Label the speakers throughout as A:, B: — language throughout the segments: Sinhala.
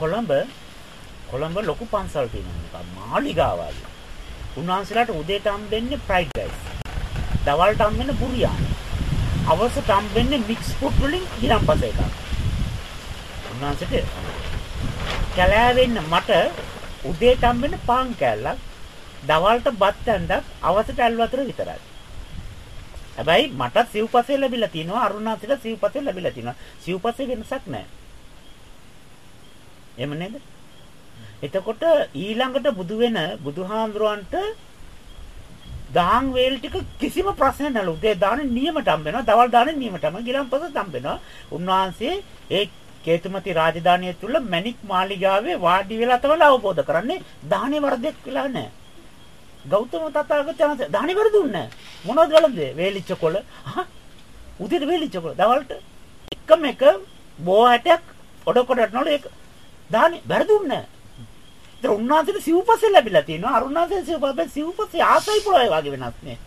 A: කොළඹ කොළඹ ලොකු පන්සල් තියෙනවා. මාලිගාවල්. උන්වහන්සේලාට උදේට හම්බෙන්නේ ෆ්‍රයිඩ් රයිස්. දවල්ට හම්බෙන්නේ බුරියානි. අවසට හම්බෙන්නේ මික්ස් ෆුඩ් වලින් ගිලම්පස එකක්. උන්වහන්සේට කැලෑවෙන්න මට උදේට හම්බෙන්නේ පාන් කෑල්ලක්. දවල්ට බත් ඇඳක් අවසට ඇල් වතුර විතරයි. හැබැයි මට සිව්පසේ ලැබිලා තිනවා අරුණාසිට සිව්පසේ ලැබිලා තිනවා. සිව්පසේ වෙනසක් නැහැ. එහෙම නේද? එතකොට ඊළඟට බුදු වෙන බුදුහාඳුරන්ට දාන් වේල් ටික කිසිම ප්‍රශ්නයක් නැලු. උදේ දාන නියමට හම්බ වෙනවා. දවල් දාන නියමට හම්බ. ගිලම්පසත් හම්බ වෙනවා. උන්වහන්සේ ඒ කේතුමති රාජධානිය තුල මණික් මාලිගාවේ වාඩි වෙලා තමයි අවබෝධ කරන්නේ දාහනේ වරදක් වෙලා නැහැ. ගෞතම තථාගතයන් දාහනේ වරදුන්නේ නැහැ. මොනවද වලද? වේලිච්ච කොළ. අහ උදේට වේලිච්ච කොළ. දවල්ට එකම එක බෝ හැටයක් ඔඩ කොටට නෝල ඒක දාහනේ වරදුන්නේ නැහැ. ඒතර උන්වහන්සේට සිව්පස්සේ ලැබිලා තියෙනවා. අරුණාසේ සිව්පස්සේ සිව්පස්සේ ආසයි පොළොවේ වගේ වෙනස් නේ.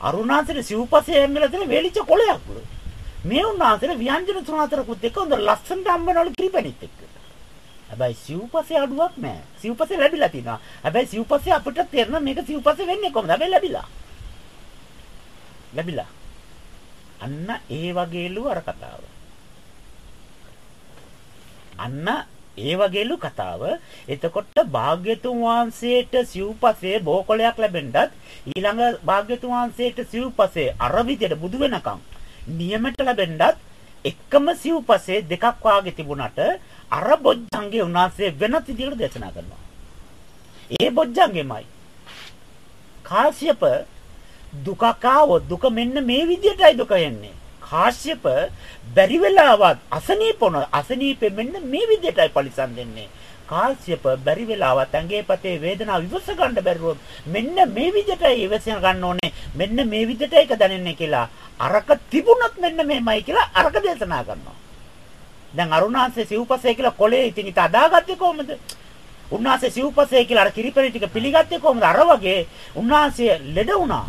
A: අරුණාසේට සිව්පස්සේ හැම්මලා තියෙන වේලිච්ච කොළයක්. මේ උන්වහන්සේට ව්‍යංජන තුන හතරකුත් එක්ක හොඳ ලස්සනට හම්බනවලු කිරිපැණිත් එක්ක. හැබැයි සිව්පස්සේ අඩුවක් නෑ. සිව්පස්සේ ලැබිලා තියෙනවා. හැබැයි සිව්පස්සේ අපිට තේරෙන මේක සිව්පස්සේ වෙන්නේ කොහොමද? හැබැයි ලැබිලා. ලැබිලා. අන්න ඒ වගේලු අර කතාව. අන්න ඒ වගේලු කතාව. එතකොට භාග්‍යතුන් වහන්සේට සිව්පසේ බෝකොලයක් ලැබෙන්නත් ඊළඟ භාග්‍යතුන් වහන්සේට සිව්පසේ අර විදියට බුදු වෙනකම් නියමයට ලැබෙන්නත් එකම සිව්පසේ දෙකක් වාගේ තිබුණට අර බොජ්ජංගේ උන්වහන්සේ වෙනත් විදියට දේශනා කරනවා. ඒ බොජ්ජංගෙමයි. කාශ්‍යප දුකක් ආවොත් දුක මෙන්න මේ විදියටයි දුක එන්නේ. කාශ්‍යප බැරි වෙලාවත් අසනීපොන අසනීපෙ මෙන්න මේ විදිහටයි පරිසම් දෙන්නේ. කාශ්‍යප බැරි වෙලාවත් ඇඟේ පතේ වේදනාව ඉවස ගන්න බැරුවොත් මෙන්න මේ විදිහටයි ඉවස ගන්න ඕනේ. මෙන්න මේ විදිහට ඒක දැනෙන්නේ කියලා. අරක තිබුණොත් මෙන්න මෙහෙමයි කියලා අරක දේශනා කරනවා. දැන් අරුණාංශේ සිව්පසේ කියලා කොලේ ඉතින් ඉත අදාගත්තේ කොහොමද? උන්වහන්සේ සිව්පසේ කියලා අර කිරිපැණි ටික පිළිගත්තේ කොහොමද? අර වගේ උන්වහන්සේ ලෙඩ වුණා.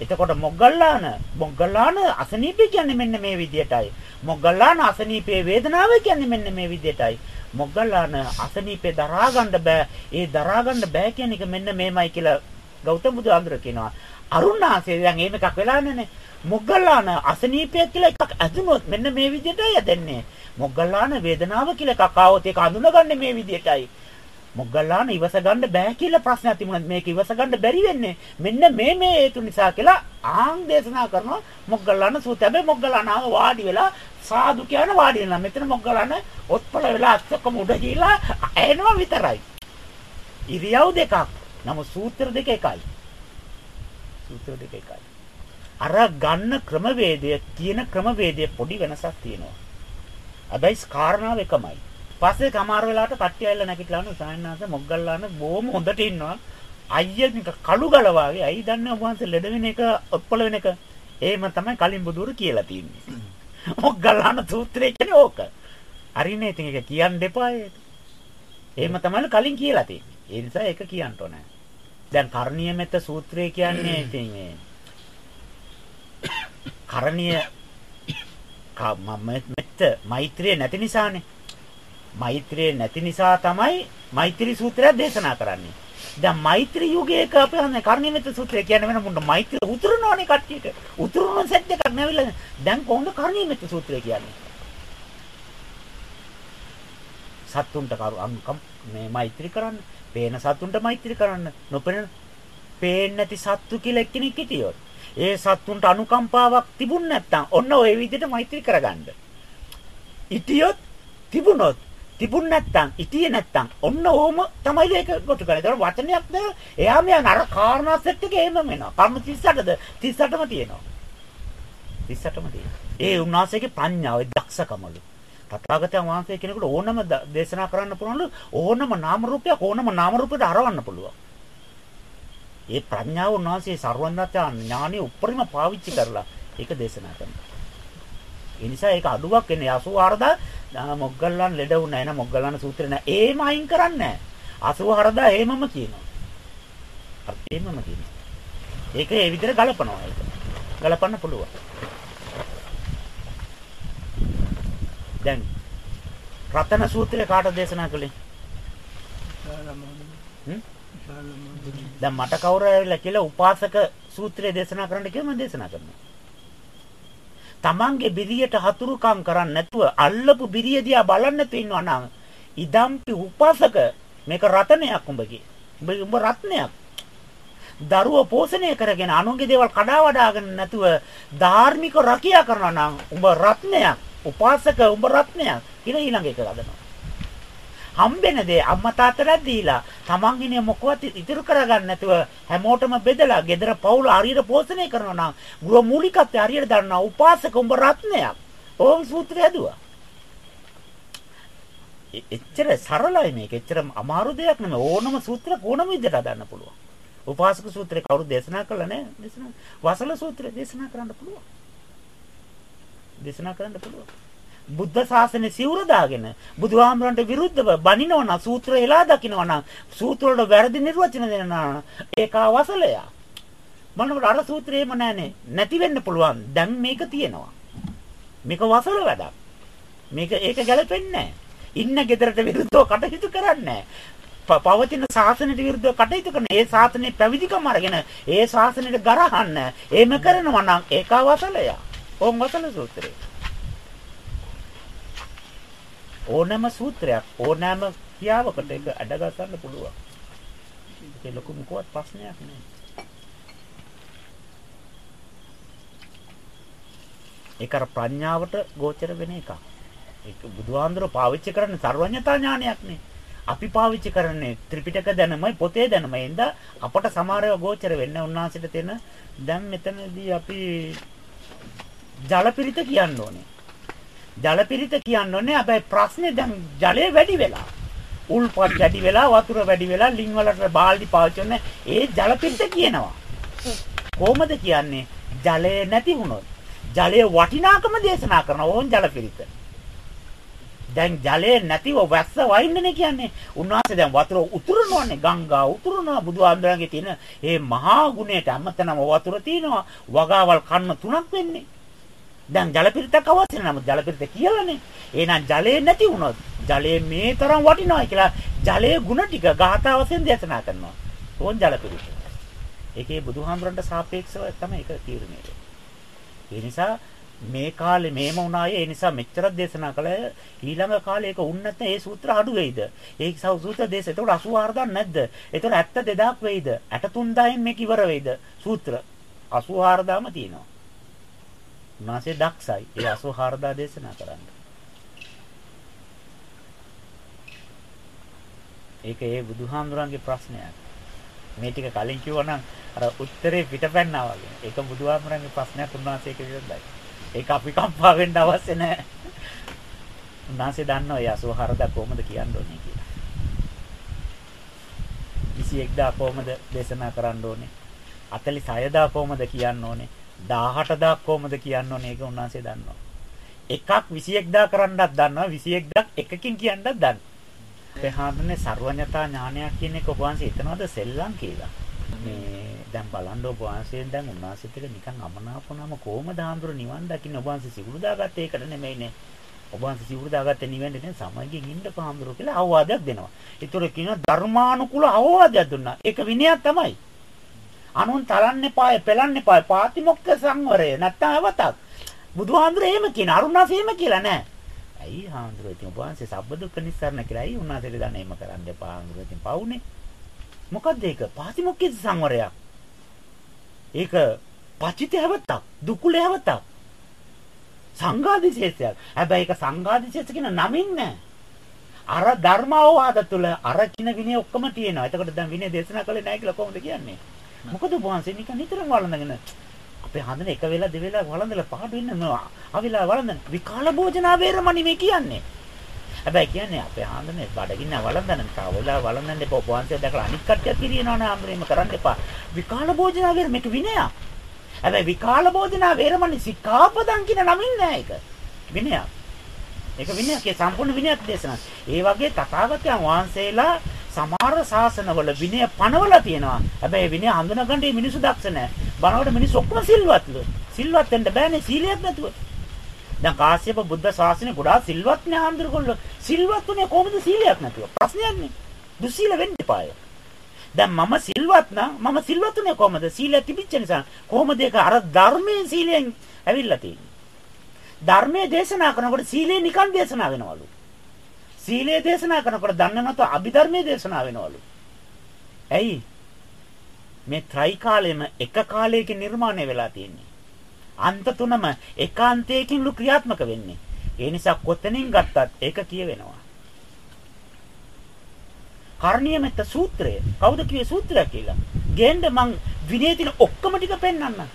A: එතකොට මොග්ගල්ලාන මොග්ගල්ලාන අසනීපය කියන්නේ මෙන්න මේ විදියටයි. මොග්ගල්ලාන අසනීපේ වේදනාව කියන්නේ මෙන්න මේ විදියටයි. මොග්ගල්ලාන අසනීපේ දරා ගන්න බෑ. ඒ දරා ගන්න බෑ කියන එක මෙන්න මේමයි කියලා ගෞතම බුදුහාමුදුර කියනවා. අරුණාසේ දැන් එහෙම එකක් වෙලා නැනේ. මොග්ගල්ලාන අසනීපය කියලා එකක් ඇතුනොත් මෙන්න මේ විදියටයි යදන්නේ. මොග්ගල්ලාන වේදනාව කියලා එකක් ආවොත් ඒක අඳුනගන්නේ මේ විදියටයි. මොග්ගල්ලාන ඉවස ගන්න බෑ කියලා ප්‍රශ්නයක් තිබුණා. මේක ඉවස ගන්න බැරි වෙන්නේ මෙන්න මේ මේ හේතු නිසා කියලා ආන් දේශනා කරනවා මොග්ගල්ලාන සූත්‍රය. හැබැයි මොග්ගල්ලානාව වාඩි වෙලා සාදු කියන වාඩි වෙනවා. මෙතන මොග්ගල්ලාන ඔත්පල වෙලා අත්කම උඩ ගිහිලා ඇහෙනවා විතරයි. ඉරියව් දෙකක්. නමුත් සූත්‍ර දෙක එකයි. සූත්‍ර දෙක එකයි. අර ගන්න ක්‍රමවේදය කියන ක්‍රමවේදය පොඩි වෙනසක් තියෙනවා. හැබැයි කාරණාව එකමයි. පස්සේ කමාර වෙලාවට කට්ටිය ඇවිල්ලා නැගිටලා අනු සායනාස මොග්ගල්ලාන බොහොම හොඳට ඉන්නවා. අයියා නික කළු ගල වාගේ ඇයි දන්නේ වහන්සේ ලෙඩ වෙන එක ඔප්පල වෙන එක. එහෙම තමයි කලින් බුදුරු කියලා තියෙන්නේ. මොග්ගල්ලාන සූත්‍රය කියන්නේ ඕක. හරිනේ ඉතින් ඒක කියන්න දෙපා එහෙම තමයි කලින් කියලා තියෙන්නේ. ඒ නිසා ඒක කියන්න ඕනේ. දැන් කරණීය මෙත්ත සූත්‍රය කියන්නේ ඉතින් මේ කරණීය මෙත්ත මෛත්‍රිය නැති නිසානේ. මෛත්‍රිය නැති නිසා තමයි මෛත්‍රී සූත්‍රය දේශනා කරන්නේ. දැන් මෛත්‍රී යුගයක අපි හන්නේ කර්ණිමිත සූත්‍රය කියන්නේ වෙන මුන්න මෛත්‍රිය උතුරනෝනේ කට්ටියට. උතුරන සෙට් එකක් නැවිලා දැන් කොහොමද කර්ණිමිත සූත්‍රය කියන්නේ? සත්තුන්ට කරු මේ මෛත්‍රී කරන්න. පේන සත්තුන්ට මෛත්‍රී කරන්න. නොපෙනෙන පේන්නේ නැති සත්තු කියලා එක්කෙනෙක් හිටියොත් ඒ සත්තුන්ට අනුකම්පාවක් තිබුණ නැත්නම් ඔන්න ඔය විදිහට මෛත්‍රී කරගන්න. ඉතියොත් තිබුණොත් තිබුණ නැත්තම් ඉතියේ නැත්තම් ඔන්න ඕම තමයි ඒක කොට කරන්නේ. ඒතර වචනයක් ද එයා මෙයා අර කාරණා සෙට් එකේ එහෙම වෙනවා. කර්ම 38ද 38ම තියෙනවා. 38ම තියෙනවා. ඒ උන්වහන්සේගේ ප්‍රඥාව දක්ෂකමලු. තථාගතයන් වහන්සේ කෙනෙකුට ඕනම දේශනා කරන්න පුළුවන්ලු ඕනම නාම රූපයක් ඕනම නාම රූපයකට අරවන්න පුළුවන්. ඒ ප්‍රඥාව උන්වහන්සේ සර්වඥතා ඥානෙ උපරිම පාවිච්චි කරලා ඒක දේශනා කරනවා. ඒ නිසා ඒක අඩුවක් එන්නේ 84000 මොග්ගල්ලාන් ලෙඩ වුණා එන මොග්ගල්ලාන සූත්‍රේ නෑ. ඒම අයින් කරන්නේ නෑ. 84000 ඒමම කියනවා. ඒමම කියනවා. ඒක ඒ විදිහට ගලපනවා ඒක. ගලපන්න පුළුවන්. දැන් රතන සූත්‍රය කාට දේශනා කළේ? දැන් මට කවුරු ඇවිල්ලා කියලා උපාසක සූත්‍රය දේශනා කරන්න කියලා මම දේශනා කරනවා. තමන්ගේ බිරියට හතුරුකම් කරන්නේ නැතුව අල්ලපු බිරිය දිහා බලන්න නැතුව ඉන්නවා නම් ඉදම්පි උපාසක මේක රතනයක් උඹගේ. උඹ උඹ රත්නයක්. දරුව පෝෂණය කරගෙන අනුන්ගේ දේවල් කඩා වඩාගෙන නැතුව ධාර්මික රකියා කරනවා නම් උඹ රත්නයක්. උපාසක උඹ රත්නයක් කියලා ඊළඟ එක ගන්නවා. හම්බෙන දේ අම්මා තාත්තට දීලා තමන් ඉන්නේ මොකවත් ඉතුරු කරගන්න නැතුව හැමෝටම බෙදලා gedara පවුල හරියට පෝෂණය කරනවා නම් ගෘහ මූලිකත්වය හරියට දන්නා උපාසක උඹ රත්නයක්. ඕම් සූත්‍රය ඇදුවා. එච්චර සරලයි මේක. එච්චර අමාරු දෙයක් නෙමෙයි. ඕනම සූත්‍ර ඕනම විදිහට හදන්න පුළුවන්. උපාසක සූත්‍රේ කවුරු දේශනා කළා නෑ? දේශනා. වසල සූත්‍රය දේශනා කරන්න පුළුවන්. දේශනා කරන්න පුළුවන්. බුද්ධ ශාසනය සිවුර දාගෙන බුදුහාමරන්ට විරුද්ධව බනිනවනම් සූත්‍ර එලා දකින්නවනම් සූත්‍ර වල වැරදි නිර්වචන දෙනවා ඒක අවසලය මනෝට අර සූත්‍රේම නැහනේ. නැති වෙන්න පුළුවන්. දැන් මේක තියෙනවා. මේක වසල වැඩක්. මේක ඒක ගැලපෙන්නේ ඉන්න ගෙදරට විරුද්ධව කටයුතු කරන්නේ පවතින ශාසනයට විරුද්ධව කටයුතු කරන ඒ ශාසනයේ පැවිදිකම අරගෙන ඒ ශාසනයට ගරහන්න එහෙම කරනවා නම් ඒක වසලය ඕම් වසල සූත්‍රය ඕනෑම සූත්‍රයක් ඕනෑම ක්‍රියාවකට ඒක අඩගස්සන්න පුළුවන්. ඒක ලොකු මොකවත් ප්‍රශ්නයක් නෑ. ඒක අර ප්‍රඥාවට ගෝචර වෙන එකක්. ඒක බුදුහාඳුර පාවිච්චි කරන්නේ සර්වඥතා ඥානයක් නේ. අපි පාවිච්චි කරන්නේ ත්‍රිපිටක දැනමයි පොතේ දැනමයි. එඳ අපට සමහරව ගෝචර වෙන්නේ උන්වහන්සේට තියෙන දැන් මෙතනදී අපි ජලපිරිත කියන්න ඕනේ. ජලපිරිත කියන්නේ හැබැයි ප්‍රශ්නේ දැන් ජලය වැඩි වෙලා. උල්පත් වැඩි වෙලා වතුර වැඩි වෙලා ලිං වලට බාල්දි පාවිච්චි කරන ඒ ජලපිරිත කියනවා. කොහොමද කියන්නේ? ජලය නැති වුණොත් ජලයේ වටිනාකම දේශනා කරන ඕන් ජලපිරිත. දැන් ජලය නැතිව වැස්ස වයින්නනේ කියන්නේ. උන්වහන්සේ දැන් වතුර උතුරනවානේ ගංගා උතුරනවා බුදුහාමුදුරන්ගේ තියෙන මේ මහා ගුණයට අමතනම වතුර තියෙනවා. වගාවල් කන්න තුනක් වෙන්නේ. දැන් ජල පිරිතක් අවශ්‍ය නැහැ. නමුත් ජල පිරිත කියලානේ. එහෙනම් ජලය නැති වුණොත් ජලය මේ තරම් වටිනවා කියලා ජලයේ ಗುಣ ටික ගාථා වශයෙන් දේශනා කරනවා. ඕන් ජල පිරිත. ඒකේ බුදුහාමුදුරන්ට සාපේක්ෂව තමයි ඒක තීරණය ඒ නිසා මේ කාලේ මේම වුණායේ ඒ නිසා මෙච්චරක් දේශනා කළ ඊළඟ කාලේ ඒක උන් නැත්නම් ඒ සූත්‍ර අඩු වෙයිද? ඒ සූත්‍ර දේශ එතකොට 84000 නැද්ද? එතකොට 72000ක් වෙයිද? 83000න් මේක ඉවර වෙයිද? සූත්‍ර 84000ම තියෙනවා. උන්වහන්සේ දක්ෂයි. ඒ 84000 දේශනා කරන්න. ඒක ඒ බුදුහාමුදුරන්ගේ ප්‍රශ්නයක්. මේ ටික කලින් කිව්වනම් අර උත්තරේ පිටපැන්නා වගේ. ඒක බුදුහාමුදුරන්ගේ ප්‍රශ්නයක් උන්වහන්සේක විරුද්ධයි. ඒක අපි කම්පා වෙන්න අවශ්‍ය නැහැ. උන්වහන්සේ දන්නවා ඒ 84000 කොහොමද කියන්න ඕනේ කියලා. 21000 කොහොමද දේශනා කරන්න ඕනේ? 46000 කොහොමද කියන්න ඕනේ? 18000ක් කොහොමද කියන්න ඕනේ ඒක උන්වහන්සේ දන්නවා. එකක් 21000 කරන්නත් දන්නවා 21000ක් එකකින් කියන්නත් දන්නවා. අපේ හාමුදුරනේ ਸਰවඥතා ඥානයක් කියන එක ඔබ වහන්සේ හිතනවද සෙල්ලම් කියලා? මේ දැන් බලන්න ඔබ වහන්සේෙන් දැන් උන්වහන්සේත් එක නිකන් අමනාපුනම කොහමද හාමුදුර නිවන් දකින්න ඔබ වහන්සේ සිවුරු දාගත්තේ ඒකට නෙමෙයිනේ. ඔබ වහන්සේ සිවුරු දාගත්තේ නිවෙන්නේ නේ සමගින් ඉන්න පාමුදුර කියලා අවවාදයක් දෙනවා. ඒතර කියනවා ධර්මානුකූල අවවාදයක් දුන්නා. ඒක විනයක් තමයි. අනුන් තරන්න එපාය, පෙලන්න එපාය. පාතිමොක්ඛ සංවරය නැත්තම් අවතක්. බුදුහාමුදුරේ එහෙම කියන අරුණාසේ එහෙම කියලා නෑ. ඇයි හාමුදුරුවෝ ඉතින් ඔබ වහන්සේ සබ්බදුක්ඛ නිස්සාරණ කියලා ඇයි උන්වහන්සේට දන්නේ එහෙම කරන්න එපා හාමුදුරුවෝ ඉතින් පවුනේ. මොකද්ද ඒක? පාතිමොක්ඛ සංවරයක්. ඒක පචිතයවතක්, දුකුලයවතක්. සංඝාදිශේෂයක්. හැබැයි ඒක සංඝාදිශේෂ කියන නමින් නෑ. අර ධර්මාවවාද තුළ අර කින විනය ඔක්කොම තියෙනවා. එතකොට දැන් විනය දේශනා කළේ නැහැ කියලා කොහොමද කියන්නේ? මොකද වහන්සේ නිකන් නිතරම වළඳගෙන අපේ හඳන එක වෙලා දෙවෙලා වළඳලා පාඩු වෙන්න නෝ. අවිලා වළඳන විකාල භෝජනා වේරමණි මේ කියන්නේ. හැබැයි කියන්නේ අපේ හඳනේ බඩගින්න වළඳන තවලා වළඳන්න එපා. වහන්සේ දැකලා අනික් කට්ටියක් කිරියනවනේ ආම්බරේම කරන්න එපා. විකාල භෝජනා වේර මේක විනයක්. හැබැයි විකාල භෝජනා වේරමණි සික්ඛාපදං කියන නමින් නෑ ඒක. විනයක්. ඒක විනයක්. ඒ සම්පූර්ණ විනයක් දේශනා. ඒ වගේ තථාගතයන් වහන්සේලා සමහර ශාසනවල විනය පනවලා තියෙනවා. හැබැයි විනය හඳුනගන්න මිනිස්සු දක්ෂ නැහැ. බනවට මිනිස්සු ඔක්කොම සිල්වත්ලු. සිල්වත් වෙන්න බෑනේ සීලයක් නැතුව. දැන් කාශ්‍යප බුද්ධ ශාසනය ගොඩාක් සිල්වත් නේ ආන්දරගොල්ලෝ. සිල්වත් උනේ කොහොමද සීලයක් නැතුව? ප්‍රශ්නයක් නේ. දුස්සීල වෙන්න එපාය. දැන් මම සිල්වත් නම් මම සිල්වත් උනේ කොහමද? සීලය තිබිච්ච නිසා. කොහොමද ඒක අර ධර්මයේ සීලයෙන් ඇවිල්ලා තියෙන්නේ? ධර්මයේ දේශනා කරනකොට සීලය නිකන් දේශනා වෙනවලු. සීලය දේශනා කරනකොට දන්නේ නැතු අභිධර්මයේ දේශනා වෙනවලු. ඇයි? මේ ත්‍රිකාලෙම එක කාලයකින් නිර්මාණය වෙලා තියෙන්නේ. අන්ත තුනම එකාන්තයකින් ලු ක්‍රියාත්මක වෙන්නේ. ඒ නිසා කොතනින් ගත්තත් ඒක කියවෙනවා. කර්ණීයමෙත්ත සූත්‍රය. කවුද කිව්වේ සූත්‍රය කියලා? ගේන්න මං විනය තියෙන ඔක්කොම ටික පෙන්වන්න.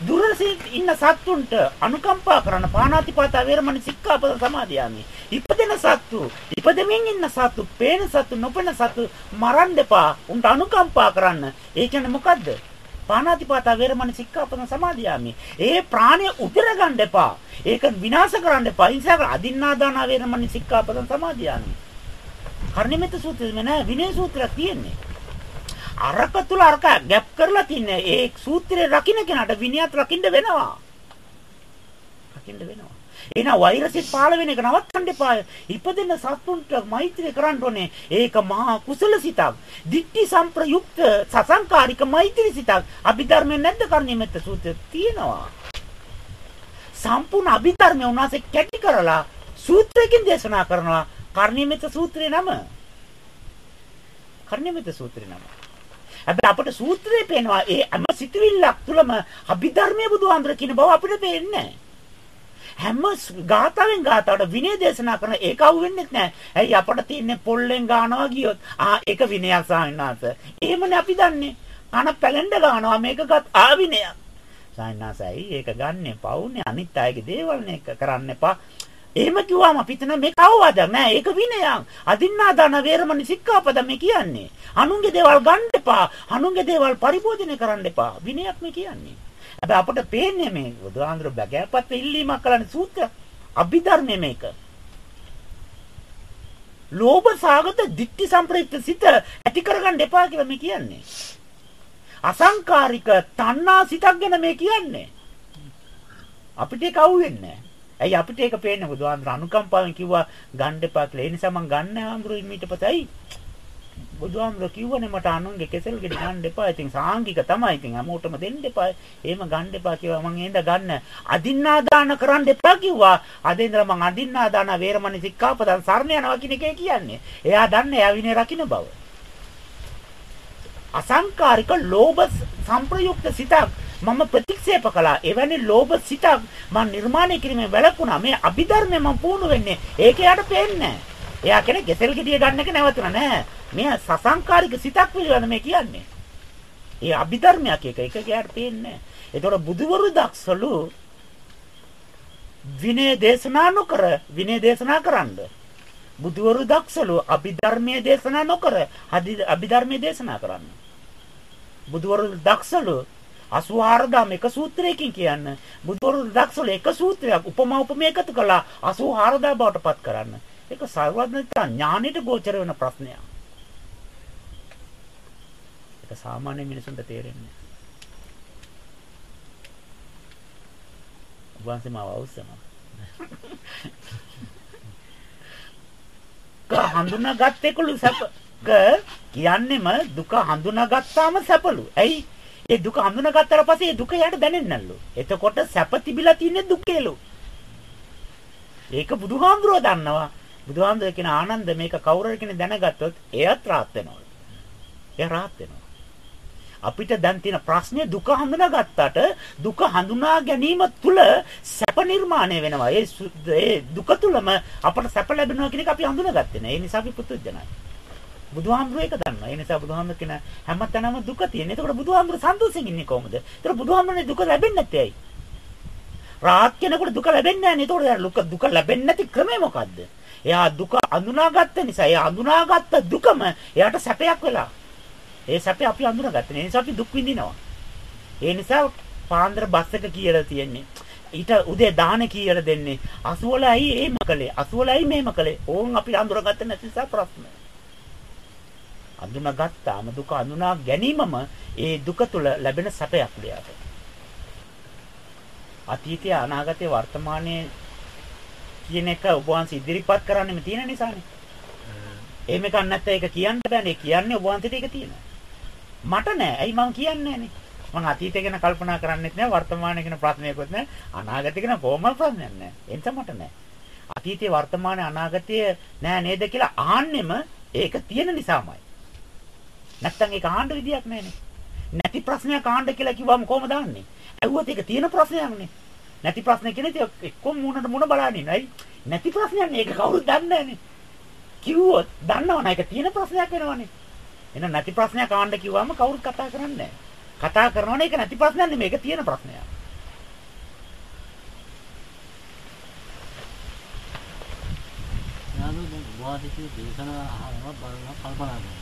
A: දුරසින් ඉන්න සත්තුන්ට අනුකම්පා කරන පාණාතිපාත වේරමණී සික්ඛාපද සමාදියාමි. ඉපදෙන සත්තු, ඉපදෙමින් ඉන්න සත්තු, පේන සත්තු, නොපෙන සත්තු මරන්න එපා. උන්ට අනුකම්පා කරන්න. ඒ කියන්නේ මොකද්ද? පාණාතිපාත වේරමණී සික්ඛාපද සමාදියාමි. ඒ ප්‍රාණය උදර ගන්න එපා. ඒක විනාශ කරන්න එපා. ඉන්සාව අදින්නාදාන වේරමණී සික්ඛාපද සමාදියාමි. කර්ණිමෙත සූත්‍රෙම නෑ විනය සූත්‍රයක් තියෙන්නේ. අරක තුල අරක ගැප් කරලා තින්නේ. ඒ සූත්‍රේ රකින්න කෙනාට විනයත් රකින්න වෙනවා. රකින්න වෙනවා. එහෙනම් වෛරසිත පාල වෙන එක නවත්තන්න එපා. ඉපදෙන සත්තුන්ට මෛත්‍රිය කරන්න ඕනේ. ඒක මහා කුසල සිතක්. දික්ටි සම්ප්‍රයුක්ත සසංකාරික මෛත්‍රී සිතක්. අභිධර්මයේ නැද්ද කර්ණිමෙත් සූත්‍රය තියෙනවා. සම්පූර්ණ අභිධර්මය උනාසේ කැටි කරලා සූත්‍රයකින් දේශනා කරනවා. කර්ණිමෙත් සූත්‍රේ නම. කර්ණිමෙත් සූත්‍රේ නම. හැබැයි අපිට සූත්‍රේ පේනවා ඒ හැම සිතුවිල්ලක් තුළම අභිධර්මයේ බුදුහාඳුර කියන බව අපිට පේන්නේ හැම ගාතාවෙන් ගාතාවට විනය දේශනා කරන ඒක අවු වෙන්නේ නැහැ. ඇයි අපට තියෙන්නේ පොල්ලෙන් ගානවා ගියොත් ආ ඒක විනයක් සාහිනාස. එහෙමනේ අපි දන්නේ. අන පැලෙන්ඩ ගානවා මේක ගත් ආ විනයක්. සාහිනාසයි ඒක ගන්නෙ පවුනේ අනිත් අයගේ දේවල් නේ කරන්න එපා. එහෙම කිව්වම අපිට මේක අවවාදයක් නෑ ඒක විනයක්. අදින්නා දාන වේරමණී සික්ඛාපද මේ කියන්නේ. අනුන්ගේ දේවල් ගන්න එපා. අනුන්ගේ දේවල් පරිභෝජනය කරන්න එපා. විනයක් මේ කියන්නේ. හැබැයි අපිට පේන්නේ මේ බුදුහාඳුර බගෑපත් ඉල්ලීමක් කරන්න සූත්‍ර. අභිධර්මයේ මේක. ලෝභ සාගත ditthi සම්ප්‍රයුක්ත සිත ඇති කරගන්න එපා කියලා මේ කියන්නේ. අසංකාරික තණ්හා සිතක් ගැන මේ කියන්නේ. අපිට ඒක අහුවෙන්නේ නැහැ. ඇයි අපිට ඒක පේන්නේ බුදුහාඳුර අනුකම්පාවෙන් කිව්වා ගන්න එපා කියලා. ඒ නිසා මම ගන්න ආඳුර ඊට පස්සේ බුදුහාමුදුර කිව්වනේ මට අනුන්ගේ කෙසෙල් ගෙඩි ගන්න එපා. ඉතින් සාංගික තමයි. ඉතින් හැමෝටම දෙන්න එපා. එහෙම ගන්න එපා කිව්වා. මං එහෙන්ද ගන්න. අදින්නා දාන කරන්න එපා කිව්වා. අද ඉඳලා මං අදින්නා දාන වේරමණී සික්ඛාපදං සරණ යනවා කියන එකේ කියන්නේ. එයා දන්නේ එයා විනය රකින්න බව. අසංකාරික ලෝභ සංප්‍රයුක්ත සිතක් මම ප්‍රතික්ෂේප කළා. එවැනි ලෝභ සිතක් මම නිර්මාණය කිරීමේ වැළකුණා. මේ අභිධර්මය මම පුහුණු වෙන්නේ. ඒක යාට පේන්නේ එයා කෙනෙක් ගෙසෙල් ගෙඩිය ගන්න එක නැවතුණා නෑ. මේ සසංකාරික සිතක් පිළිබඳ මේ කියන්නේ. ඒ අභිධර්මයක් එක එක යාට පේන්නේ නෑ. ඒතකොට බුදුවරු දක්සලු විනය දේශනා නොකර විනය දේශනා කරන්න. බුදුවරු දක්සලු අභිධර්මයේ දේශනා නොකර අභිධර්මයේ දේශනා කරන්න. බුදුවරු දක්සලු 84000 එක සූත්‍රයකින් කියන්න. බුදුවරු දක්සල එක සූත්‍රයක් උපමා උපමේ එකතු කළා 84000 බවට පත් කරන්න. ඒක සර්වඥතා ඥානෙට ගෝචර වෙන ප්‍රශ්නයක්. ඒක සාමාන්‍ය මිනිසුන්ට තේරෙන්නේ නැහැ. වහන්සේ මාව අවශ්‍යම. ක හඳුනාගත්තේකලු සැප කියන්නේම දුක හඳුනාගත්තාම සැපලු. ඇයි? ඒ දුක හඳුනාගත්තාට පස්සේ ඒ දුක යාට දැනෙන්නේ නැල්ලු. එතකොට සැප තිබිලා තියෙන්නේ දුකේලු. ඒක බුදුහාමුදුරුවෝ දන්නවා. බුදුහාමුදුරුවෝ කියන ආනන්ද මේක කවුරු කෙනෙක් දැනගත්තොත් එයත් rahat වෙනවා. එයා rahat වෙනවා. අපිට දැන් තියෙන ප්‍රශ්නේ දුක හඳුනාගත්තට දුක හඳුනා ගැනීම තුල සැප නිර්මාණය වෙනවා. ඒ දුක තුලම අපට සැප ලැබෙනවා කියන එක අපි හඳුනාගත්තේ නෑ. ඒ නිසා අපි පුදුජනයි. බුදුහාමුදුරුවෝ ඒක දන්නවා. ඒ නිසා බුදුහාමුදුරුවෝ කියන හැමතැනම දුක තියෙන. ඒකට බුදුහාමුදුරුවෝ සන්තෝෂෙන් ඉන්නේ කොහොමද? ඒතර බුදුහාමුදුරුවනේ දුක ලැබෙන්නේ නැත්තේ ඇයි? රාත් කෙනෙකුට දුක ලැබෙන්නේ නැහැ නේ. ඒතකොට දුක ලැබෙන්නේ නැති ක්‍රමය මොකද්ද? එයා දුක අඳුනාගත්ත නිසා එයා අඳුනාගත්ත දුකම එයාට සැපයක් වෙලා. ඒ සැපේ අපි අඳුනාගත්ත. ඒ නිසා අපි දුක් විඳිනවා. ඒ නිසා පාන්දර බස් එක කියලා තියෙන්නේ. ඊට උදේ දාන කීයට දෙන්නේ 80ලයි එහෙම කළේ 80ලයි මෙහෙම කළේ ඕන් අපි අඳුරගත්ත නැති නිසා ප්‍රශ්න අඳුනාගත්තාම දුක අඳුනා ගැනීමම ඒ දුක තුල ලැබෙන සැපයක් දෙයක්. අතීතය අනාගතය වර්තමානයේ කියන එක ඔබ වහන්සේ ඉදිරිපත් කරන්නෙම තියෙන නිසානේ. එහෙම එකක් නැත්නම් ඒක කියන්න බෑනේ. කියන්නේ ඔබ වහන්සේට ඒක තියෙනවා. මට නෑ. ඇයි මම කියන්නේ නෑනේ. මම අතීතය ගැන කල්පනා කරන්නෙත් නෑ වර්තමානය ගැන ප්‍රශ්නයක්වත් නෑ අනාගතය ගැන කොහොමද ප්‍රශ්නයක් නෑ එතන මට නෑ අතීතයේ වර්තමානයේ අනාගතයේ නෑ නේද කියලා ආන්නෙම ඒක තියෙන නිසාමයි නැත්තම් ඒක ආන්න විදියක් නෑනේ නැති ප්‍රශ්නයක් ආන්න කියලා කිව්වම කොහොමද ආන්නේ ඇහුවත් ඒක තියෙන ප්‍රශ්නයක්නේ නැති ප්‍රශ්න කියන්නේ එක්කම මුණට මුණ බලන්නේ නයි නැති ප්‍රශ්නයක් නේ ඒක කවුරුත් දන්නේ නෑනේ කිව්වොත් දන්නවනේ ඒක තියෙන ප්‍රශ්නයක් වෙනවනේ එහෙනම් නැති ප්‍රශ්නයක් ආන්න කිව්වම කවුරුත් කතා කරන්නේ නෑ කතා කරනවනේ ඒක නැති ප්‍රශ්නයක් නෙමෙයි ඒක තියෙන ප්‍රශ්නයක්.
B: යාළුවෝ දැන් වාදිකේ දේශනා අහනවා බලනවා කල්පනා කරනවා.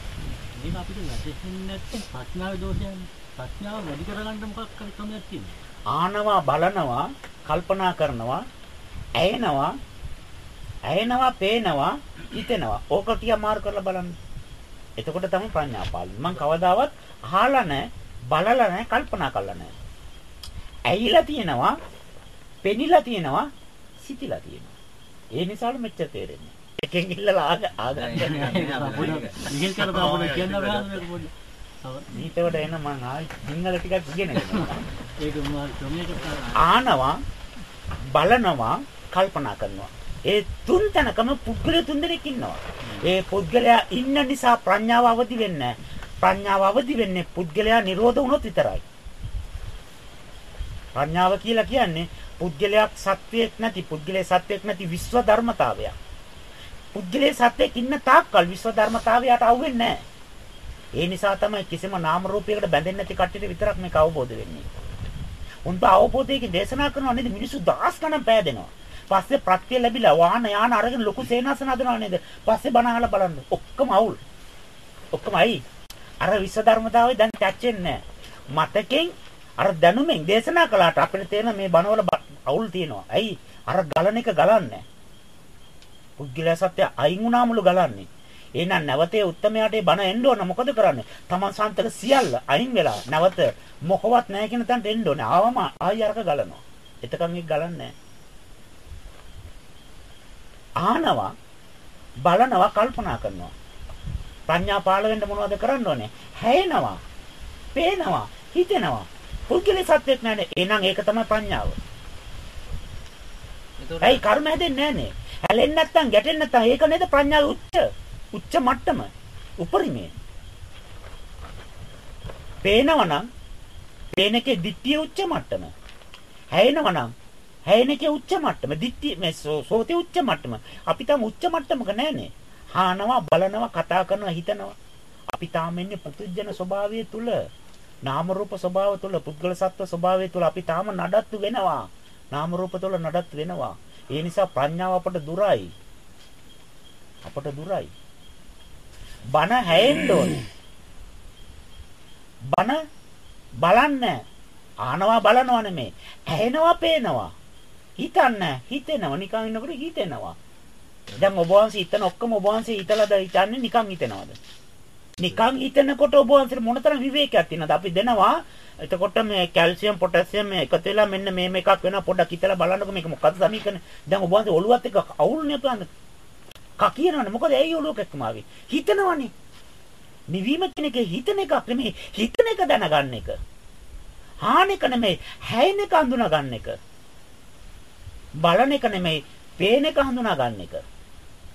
B: මේක අපිට වැටෙන්නේ නැත්නම් ප්‍රඥාවේ දෝෂයන්නේ. ප්‍රඥාව වැඩි කරගන්න මොකක් හරි ක්‍රමයක් තියෙනවා.
A: ආනවා බලනවා කල්පනා කරනවා ඇයෙනවා ඇයෙනවා පේනවා හිතෙනවා ඕක ටික මාරු කරලා බලන්න එතකොට තමයි ප්‍රඥාව පාළුනේ මම කවදාවත් අහලා නැහැ බලලා නැහැ කල්පනා කරලා නැහැ. ඇහිලා තියෙනවා, පෙනිලා තියෙනවා, සිතිලා තියෙනවා. ඒ නිසාලු මෙච්චර තේරෙන්නේ. එකෙන් ඉල්ලලා ආග ආගන්න.
B: ඉගෙන කරපුවා අපිට කියන්න බෑ.
A: ඊටවට එන මං ආයි සිංහල ටිකක් ඉගෙන ආනවා බලනවා කල්පනා කරනවා. ඒ තුන් තැනකම පුද්ගලයා තුන් දෙනෙක් ඉන්නවා. ඒ පුද්ගලයා ඉන්න නිසා ප්‍රඥාව අවදි වෙන්නේ ප්‍රඥාව අවදි වෙන්නේ පුද්ගලයා නිරෝධ වුණොත් විතරයි. ප්‍රඥාව කියලා කියන්නේ පුද්ගලයක් සත්වයක් නැති පුද්ගලයේ සත්වයක් නැති විශ්ව ධර්මතාවයක්. පුද්ගලයේ සත්වයක් ඉන්න තාක්කල් විශ්ව ධර්මතාවයට අහුවෙන්නේ නැහැ. ඒ නිසා තමයි කිසිම නාම රූපයකට බැඳෙන්නේ නැති කට්ටියට විතරක් මේක අවබෝධ වෙන්නේ. උන්ට අවබෝධයකින් දේශනා කරනවා නේද මිනිස්සු දහස් ගණන් පෑදෙනවා. පස්සේ ප්‍රත්‍ය ලැබිලා වාහන යාන අරගෙන ලොකු සේනාසන හදනවා නේද? පස්සේ බණ අහලා බලන්න. ඔක්කොම අවුල්. ඔක්කොම අයි. අර විශ්ව ධර්මතාවය දැන් ටච් වෙන්නේ මතකෙන් අර දැනුමෙන් දේශනා කළාට අපිට තේරෙන මේ බණවල අවුල් තියෙනවා. ඇයි? අර ගලන එක ගලන්නේ. පුද්ගලයා සත්‍ය අයින් වුණාමුළු ගලන්නේ. එහෙනම් නැවතේ උත්තරමයාට බණ එන්න ඕන මොකද කරන්නේ? Taman සන්තක සියල්ල අයින් වෙලා නැවත මොකවත් නැහැ කියන තැනට එන්න ඕනේ. ආවම ආයි අරක ගලනවා. එතකන් ඒක ගලන්නේ ආනවා බලනවා කල්පනා කරනවා ප්‍රඥා පාළ වෙන්න මොනවද කරන්න ඕනේ? හැයෙනවා. පේනවා. හිතෙනවා. පුද්ගලයේ සත්‍යෙත් නැනේ. එහෙනම් ඒක තමයි ප්‍රඥාව. ඒයි කර්ම හැදෙන්නේ නැහනේ. හැලෙන්නේ නැත්තම් ගැටෙන්නේ නැත්තම් ඒක නේද ප්‍රඥාවේ උච්ච උච්ච මට්ටම. උපරිමේ. පේනවනම් පේනකේ දිට්ඨිය උච්ච මට්ටම. හැයෙනවනම් හැයෙනකේ උච්ච මට්ටම. දිට්ඨිය මේ සෝතේ උච්ච මට්ටම. අපි තම උච්ච මට්ටමක නැහනේ. හානවා බලනවා කතා කරනවා හිතනවා අපි තාම ඉන්නේ පුදුජන ස්වභාවය තුල නාම රූප ස්වභාව තුල පුද්ගල සත්ව ස්වභාවය තුල අපි තාම නඩත්තු වෙනවා නාම රූප තුල නඩත්තු වෙනවා ඒ නිසා ප්‍රඥාව අපට දුරයි අපට දුරයි බන හැෙන්න ඕනේ. බන බලන්න. ආනවා බලනවා නෙමේ. ඇහෙනවා පේනවා. හිතන්න හිතෙනවා. නිකන් ඉන්නකොට හිතෙනවා. දැන් ඔබ වහන්සේ හිතන ඔක්කොම ඔබ වහන්සේ හිතලාද හිතන්නේ නිකන් හිතනවද? නිකන් හිතනකොට ඔබ වහන්සේ මොනතරම් විවේකයක් තියෙනවද? අපි දෙනවා. එතකොට මේ කැල්සියම් පොටෑසියම් මේ එකතු වෙලා මෙන්න මේ මේකක් වෙනවා. පොඩ්ඩක් හිතලා බලන්නකො මේක මොකද්ද සමීකරණ. දැන් ඔබ වහන්සේ ඔළුවත් එක්ක අවුල්නේ අපලන්න. කකියනවනේ මොකද ඇයි ඔළුවක එක්කම ආවේ? හිතනවනේ. නිවීම කියන එක හිතන එකක් නෙමෙයි හිතන එක දැනගන්න එක. හාන එක නෙමෙයි හැයින එක හඳුනා ගන්න එක. බලන එක නෙමෙයි පේන එක හඳුනා ගන්න එක.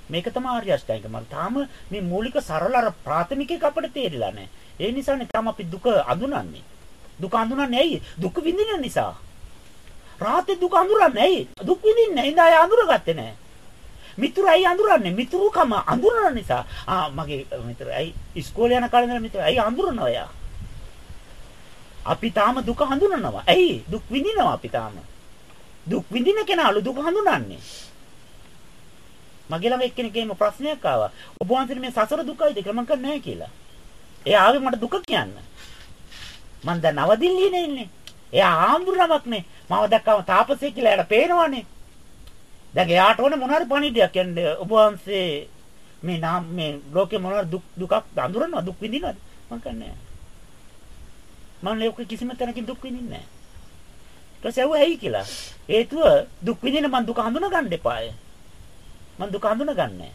A: මේක තමයි ආර්ය අෂ්ටාංගික මාර්ගය. තාම මේ මූලික සරල අර ප්‍රාථමික එක අපිට තේරිලා නැහැ. ඒ නිසානේ තාම අපි දුක අඳුනන්නේ. දුක අඳුනන්නේ ඇයි? දුක විඳින නිසා. රාතේ දුක අඳුරන්නේ ඇයි? දුක් විඳින්නේ ඉඳා ආය අඳුරගත්තේ නැහැ. මිතුරු ඇයි අඳුරන්නේ? මිතුරුකම අඳුරන නිසා. ආ මගේ මිතුරු ඇයි ඉස්කෝලේ යන කාලේ ඉඳලා මිතුරු ඇයි අඳුරනවා එයා? අපි තාම දුක හඳුනනවා. ඇයි? දුක් විඳිනවා අපි තාම. දුක් විඳින කෙනාලු දුක හඳුනන්නේ. මගේ ළඟ එක්කෙනෙක් එහෙම ප්‍රශ්නයක් ආවා. ඔබ වහන්සේ මේ සසර දුකයිද කියලා මම කියන්නේ නැහැ කියලා. එයා ආවේ මට දුක කියන්න. මං දැන් නවදිල්ලියේ ඉන්නේ. එයා ආම්දුරමක් නේ. මම දැක්කම තාපසේ කියලා එයාට පේනවනේ. දැන් එයාට ඕනේ මොනවාරි පණිඩියක් කියන්නේ ඔබ වහන්සේ මේ නාම මේ ලෝකේ මොනවාරි දුක් දුකක් අඳුරනවා දුක් විඳිනවද? මම කියන්නේ නැහැ. මම ලෝකේ කිසිම තැනකින් දුක් විඳින්නේ නැහැ. ඊට පස්සේ ඇහුවා ඇයි කියලා. හේතුව දුක් විඳින මං දුක හඳුනා ගන්න එපාය. මං දුක හඳුනා ගන්නෑ.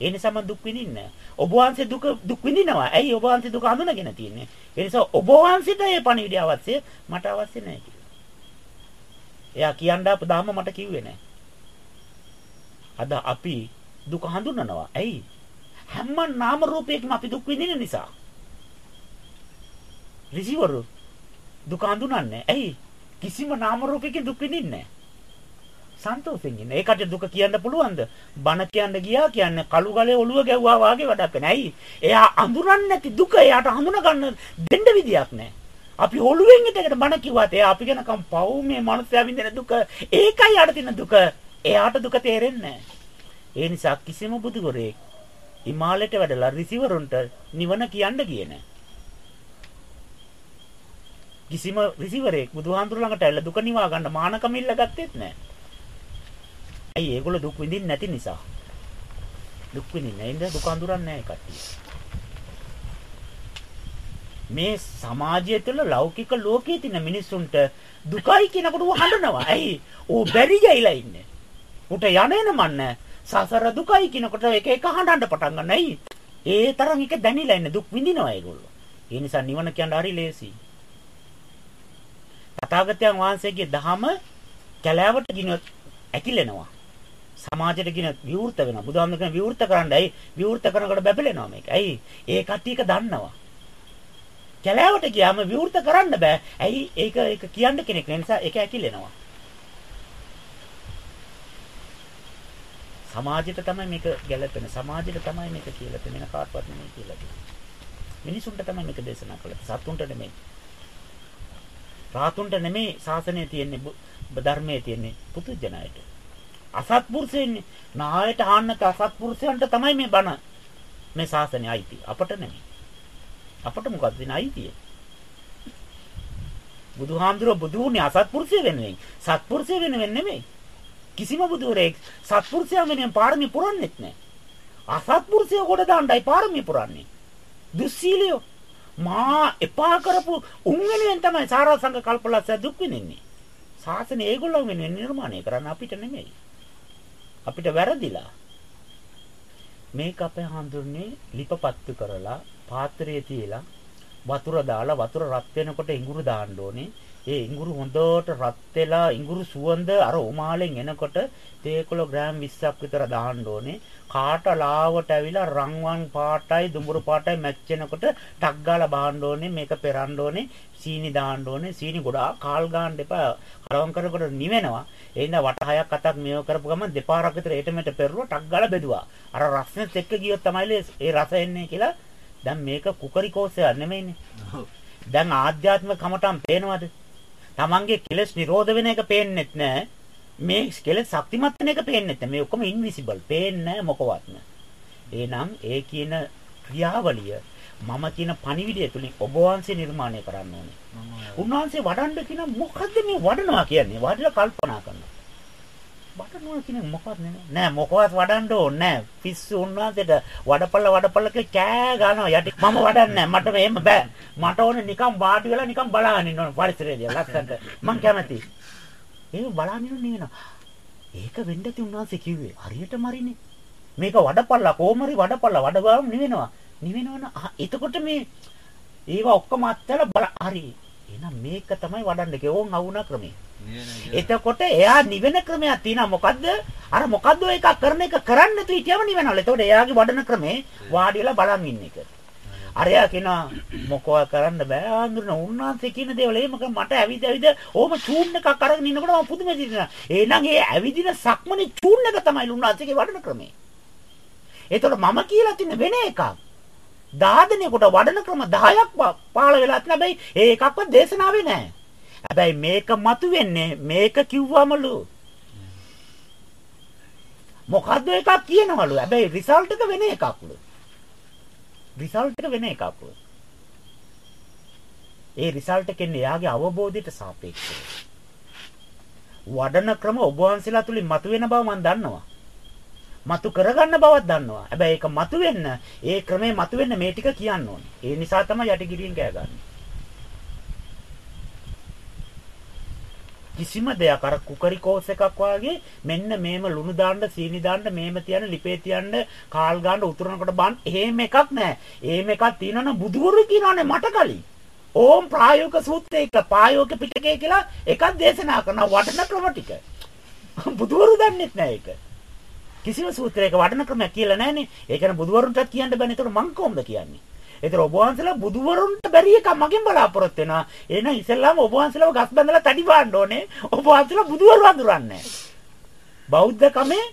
A: ඒ නිසා මම දුක් විඳින්නේ ඔබ වහන්සේ දුක දුක් විඳිනවා. ඇයි ඔබ වහන්සේ දුක හඳුනාගෙන තියෙන්නේ? ඒ නිසා ඔබ වහන්සේට මේ පණිවිඩය අවශ්‍ය මට අවශ්‍ය නැහැ කියලා. එයා කියන්න අප දාම මට කිව්වේ නැහැ. අද අපි දුක හඳුනනවා. ඇයි? හැම නාම රූපයකම අපි දුක් විඳින නිසා. ඍෂිවරු දුක හඳුනන්නේ. ඇයි? කිසිම නාම රූපයකින් දුක් විඳින්නේ නැහැ. සන්තෝෂෙන් ඉන්න. ඒකට දුක කියන්න පුළුවන්ද? බන කියන්න ගියා කියන්නේ කළු ගලේ ඔළුව ගැව්වා වාගේ වැඩක් නැහැ. ඇයි? එයා අඳුරන්නේ නැති දුක එයාට හඳුනා ගන්න දෙන්න විදියක් නැහැ. අපි ඔළුවෙන් ඉතකට බන කිව්වත් එයා අපි ගැනකම් පව් මේ මනුස්සයා විඳින දුක ඒකයි යාට තියෙන දුක. එයාට දුක තේරෙන්නේ ඒ නිසා කිසිම බුදුවරයෙක් හිමාලයට වැඩලා රිසිවරුන්ට නිවන කියන්න ගියේ නැහැ. කිසිම රිසිවරයෙක් බුදුහාඳුර ළඟට ඇවිල්ලා දුක නිවා ගන්න මානකම ඉල්ල ගත්තෙත් නැහැ. ඇයි ඒගොල්ලෝ දුක් විඳින්නේ නැති නිසා. දුක් විඳින්නේ නැහැ. දුක අඳුරන්නේ නැහැ කට්ටිය. මේ සමාජය තුළ ලෞකික ලෝකයේ තියෙන මිනිස්සුන්ට දුකයි කියනකොට ඌ හඬනවා. ඇයි? ඌ බැරි ගයිලා ඉන්නේ. උට යන්නේන මන්න සසර දුකයි කියනකොට එක එක හඬන්න පටන් ගන්න. ඇයි? ඒ තරම් එක දැනිලා ඉන්නේ දුක් විඳිනවා ඒගොල්ලෝ. ඒ නිසා නිවන කියන්න හරි ලේසි. තථාගතයන් වහන්සේගේ දහම කැලෑවට ගිනොත් ඇකිලෙනවා. සමාජයට කියන විවෘත වෙනවා. බුදුහාමුදුරු කියන විවෘත කරන්නයි විවෘත කරනකොට බැබලෙනවා මේක. ඇයි? ඒ කට්ටියක දන්නවා. කැලෑවට ගියාම විවෘත කරන්න බෑ. ඇයි? ඒක ඒක කියන්න කෙනෙක් නිසා ඒක ඇකිලෙනවා. සමාජයට තමයි මේක ගැලපෙන. සමාජයට තමයි මේක කියලා තියෙන කාටවත් නෙමෙයි කියලා තියෙන්නේ. මිනිසුන්ට තමයි මේක දේශනා කළේ. සතුන්ට නෙමෙයි. රාතුන්ට නෙමෙයි ශාසනය තියෙන්නේ ධර්මයේ තියෙන්නේ පුදුජනයට. අසත්පුරුෂයන්නේ. නායට ආන්නක අසත්පුරුෂයන්ට තමයි මේ බණ මේ ශාසනය අයිති. අපට නෙමෙයි. අපට මොකද්ද දෙන අයිතිය? බුදුහාමුදුරුවෝ බුදු වුණේ අසත්පුරුෂය වෙනුවෙන්. සත්පුරුෂය වෙනුවෙන් නෙමෙයි. කිසිම බුදුරෙක් සත්පුරුෂයා වෙනුවෙන් පාරමී පුරන්නෙත් නැහැ. අසත්පුරුෂය කොට දාන්නයි පාරමී පුරන්නේ. දුස්සීලියෝ මා එපා කරපු උන් වෙනුවෙන් තමයි සාරා සංඝ කල්පලස්ස දුක් විඳින්නේ. ශාසනය ඒගොල්ලෝ වෙනුවෙන් නිර්මාණය කරන්න අපිට නෙමෙයි. අපිට වැරදිලා. මේක අපේ හඳුන්නේ ලිපපත්තු කරලා පාත්‍රයේ තියලා වතුර දාලා වතුර රත් වෙනකොට ඉඟුරු දාන්න ඕනේ. ඒ ඉඟුරු හොඳට රත් වෙලා ඉඟුරු සුවඳ අර උමාලෙන් එනකොට තේකොළ ග්‍රෑම් 20ක් විතර දාන්න ඕනේ. කාට ලාවට ඇවිලා රන්වන් පාටයි දුඹුරු පාටයි මැච් වෙනකොට ටක් ගාලා බාන්න ඕනේ. මේක පෙරන්න ඕනේ. සීනි දාන්න ඕනේ. සීනි ගොඩාක් කාල් ගන්න එපා. කරවම් කරනකොට නිවෙනවා. එහෙනම් වට හයක් අතක් මේව කරපු ගමන් දෙපාරක් විතර ඒට මෙට පෙරුවා ටක් ගාලා බෙදුවා. අර රස්නෙත් එක්ක ගියොත් තමයි ඒ රස එන්නේ කියලා. දැන් මේක කුකරි කෝසයක් නෙමෙයිනේ. දැන් ආධ්‍යාත්මික කමටම් පේනවද? Tamange කෙලස් නිරෝධ වෙන එක පේන්නෙත් නෑ. මේ කෙලස් ශක්තිමත් වෙන එක පේන්නෙත් නෑ. මේ ඔක්කොම ඉන්විසිබල්. පේන්නේ නෑ මොකවත්ම. එහෙනම් ඒ කියන ක්‍රියාවලිය මම කියන පණිවිඩය තුලින් ඔබ වහන්සේ නිර්මාණය කරන්න ඕනේ. උන්වහන්සේ වඩන්න කියන මොකද්ද මේ වඩනවා කියන්නේ? වඩලා කල්පනා කරනවා. වඩනවා කියන්නේ මොකක්ද නෑ මොකවත් වඩන්න ඕනේ නෑ. පිස්සු උන්වහන්සේට වඩපල්ල වඩපල්ල කෑ ගන්නවා යටි. මම වඩන්නේ මට මේම බෑ. මට ඕනේ නිකන් වාඩි වෙලා නිකන් බලන්න ඉන්න ඕන පරිසරයේදී ලස්සනට. මං කැමති. ඒක බලන්න ඉන්න ඒක වෙන්න ති උන්වහන්සේ කිව්වේ. හරියටම හරිනේ. මේක වඩපල්ල කොහමරි වඩපල්ල වඩගාම නිවෙනවා. නිවෙනවන එතකොට මේ ඒවා ඔක්කොම අත්හැරලා බල හරි එහෙනම් මේක තමයි වඩන්න ඕන් අවුණ ක්‍රමය. එතකොට එයා නිවෙන ක්‍රමයක් තියෙනවා. මොකද්ද? අර මොකද්ද එකක් කරන එක කරන්න නැතු හිටියම නිවෙනවල එතකොට එයාගේ වඩන ක්‍රමේ වාඩි වෙලා බලන් ඉන්න එක. අරයා කියනවා මොකවා කරන්න බෑ ආඳුරන. උන්වහන්සේ කියන දේවල් එහෙම මට ඇවිද ඇවිද ඕම චූන් එකක් අරගෙන ඉන්නකොට මම පුදුම දිනවා එහෙනම් ඒ ඇවිදින සක්මනේ චූන් එක තමයි උන්වහන්සේගේ වඩන ක්‍රමේ එතකොට මම කියලා තින්න වෙන එකක් දාදෙනෙකුට වඩන ක්‍රම 10ක් පහළ වෙලා තියෙන හැබැයි ඒ එකක්වත් දේශනාවේ නැහැ. හැබැයි මේක මතුවෙන්නේ මේක කිව්වමලු. මොකද්ද එකක් කියනවලු. හැබැයි රිසල්ට් එක වෙන එකක්ලු. රිසල්ට් එක වෙන එකක්ලු. ඒ රිසල්ට් එකෙන් එයාගේ අවබෝධයට සාපේක්ෂව. වඩන ක්‍රම ඔබ වහන්සේලා තුලින් මතුවෙන බව මම දන්නවා. මතු කරගන්න බවක් දන්නවා. හැබැයි ඒක මතු වෙන්න, ඒ ක්‍රමේ මතු වෙන්න මේ ටික කියන්න ඕනේ. ඒ නිසා තමයි යටිගිරියෙන් කෑ ගන්න. කිසිම දෙයක් අර කුකරි කෝස් එකක් වාගේ මෙන්න මේම ලුණු දාන්න සීනි දාන්න මේම තියන්න ලිපේ තියන්න කාල් ගන්න උතුරනකොට බන් එහෙම එකක් නැහැ. එහෙම එකක් තියෙනවනම් බුදුවරු කියනවානේ මට කලින්. ඕම් ප්‍රායෝගික සූත්‍රයක ප්‍රායෝගික පිටකේ කියලා එකක් දේශනා කරන වටන ක්‍රම ටික. බුදුවරු දන්නෙත් නැහැ ඒක. කිසිම සූත්‍රයක වඩන ක්‍රමයක් කියලා නැහනේ. ඒ කියන්නේ බුදුවරුන්ටත් කියන්න බෑනේ. ඒතකොට මං කොහොමද කියන්නේ? ඒතර ඔබ වහන්සේලා බුදුවරුන්ට බැරි එක මගෙන් බලාපොරොත්තු වෙනවා. එහෙනම් ඉස්සෙල්ලාම ඔබ වහන්සේලාව ගස් බැඳලා තඩි පාන්න ඕනේ. ඔබ වහන්සේලා බුදුවරු අඳුරන්නේ බෞද්ධ කමේ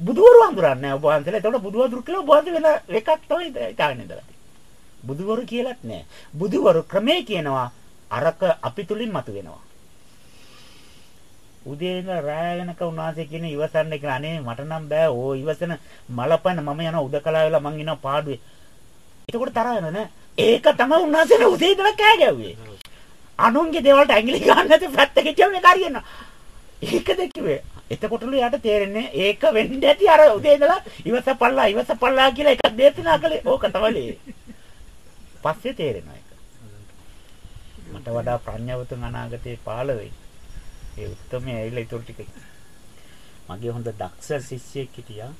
A: බුදුවරු අඳුරන්නේ ඔබ වහන්සේලා. ඒතකොට බුදුවරු කියලා ඔබ වහන්සේ වෙන එකක් තමයි හිතාගෙන ඉඳලා. බුදුවරු කියලාත් නෑ. බුදුවරු ක්‍රමේ කියනවා අරක අපි තුලින් මතුවෙනවා. උදේ ඉඳලා රාය වෙනක උන්වහන්සේ කියන ඉවසන්න කියලා. අනේ මට නම් බෑ. ඕ ඉවසන මලපන මම යන උදකලා වෙලා මං ඉනවා පාඩුවේ. එතකොට තරහ වෙන නෑ. ඒක තමයි උන්වහන්සේ උදේ ඉඳලා කෑ ගැව්වේ. අනුන්ගේ දේවල්ට ඇඟිලි ගන්න නැති පැත්තක හිටියම මේක හරියනවා ඒකද කිව්වේ එතකොටලු යාට තේරෙන්නේ ඒක වෙන්න ඇති අර උදේ ඉඳලා ඉවසපල්ලා ඉවසපල්ලා කියලා එකක් දේශනා කළේ. ඕක තමයි. පස්සේ තේරෙනවා ඒක. මට වඩා ප්‍රඥාවතුන් අනාගතේ පාළ වෙයි. ඒ උත්තරමයි ඇවිල්ලා ඊටු ටික මගේ හොඳ දක්ෂ ශිෂ්‍යයෙක් හිටියා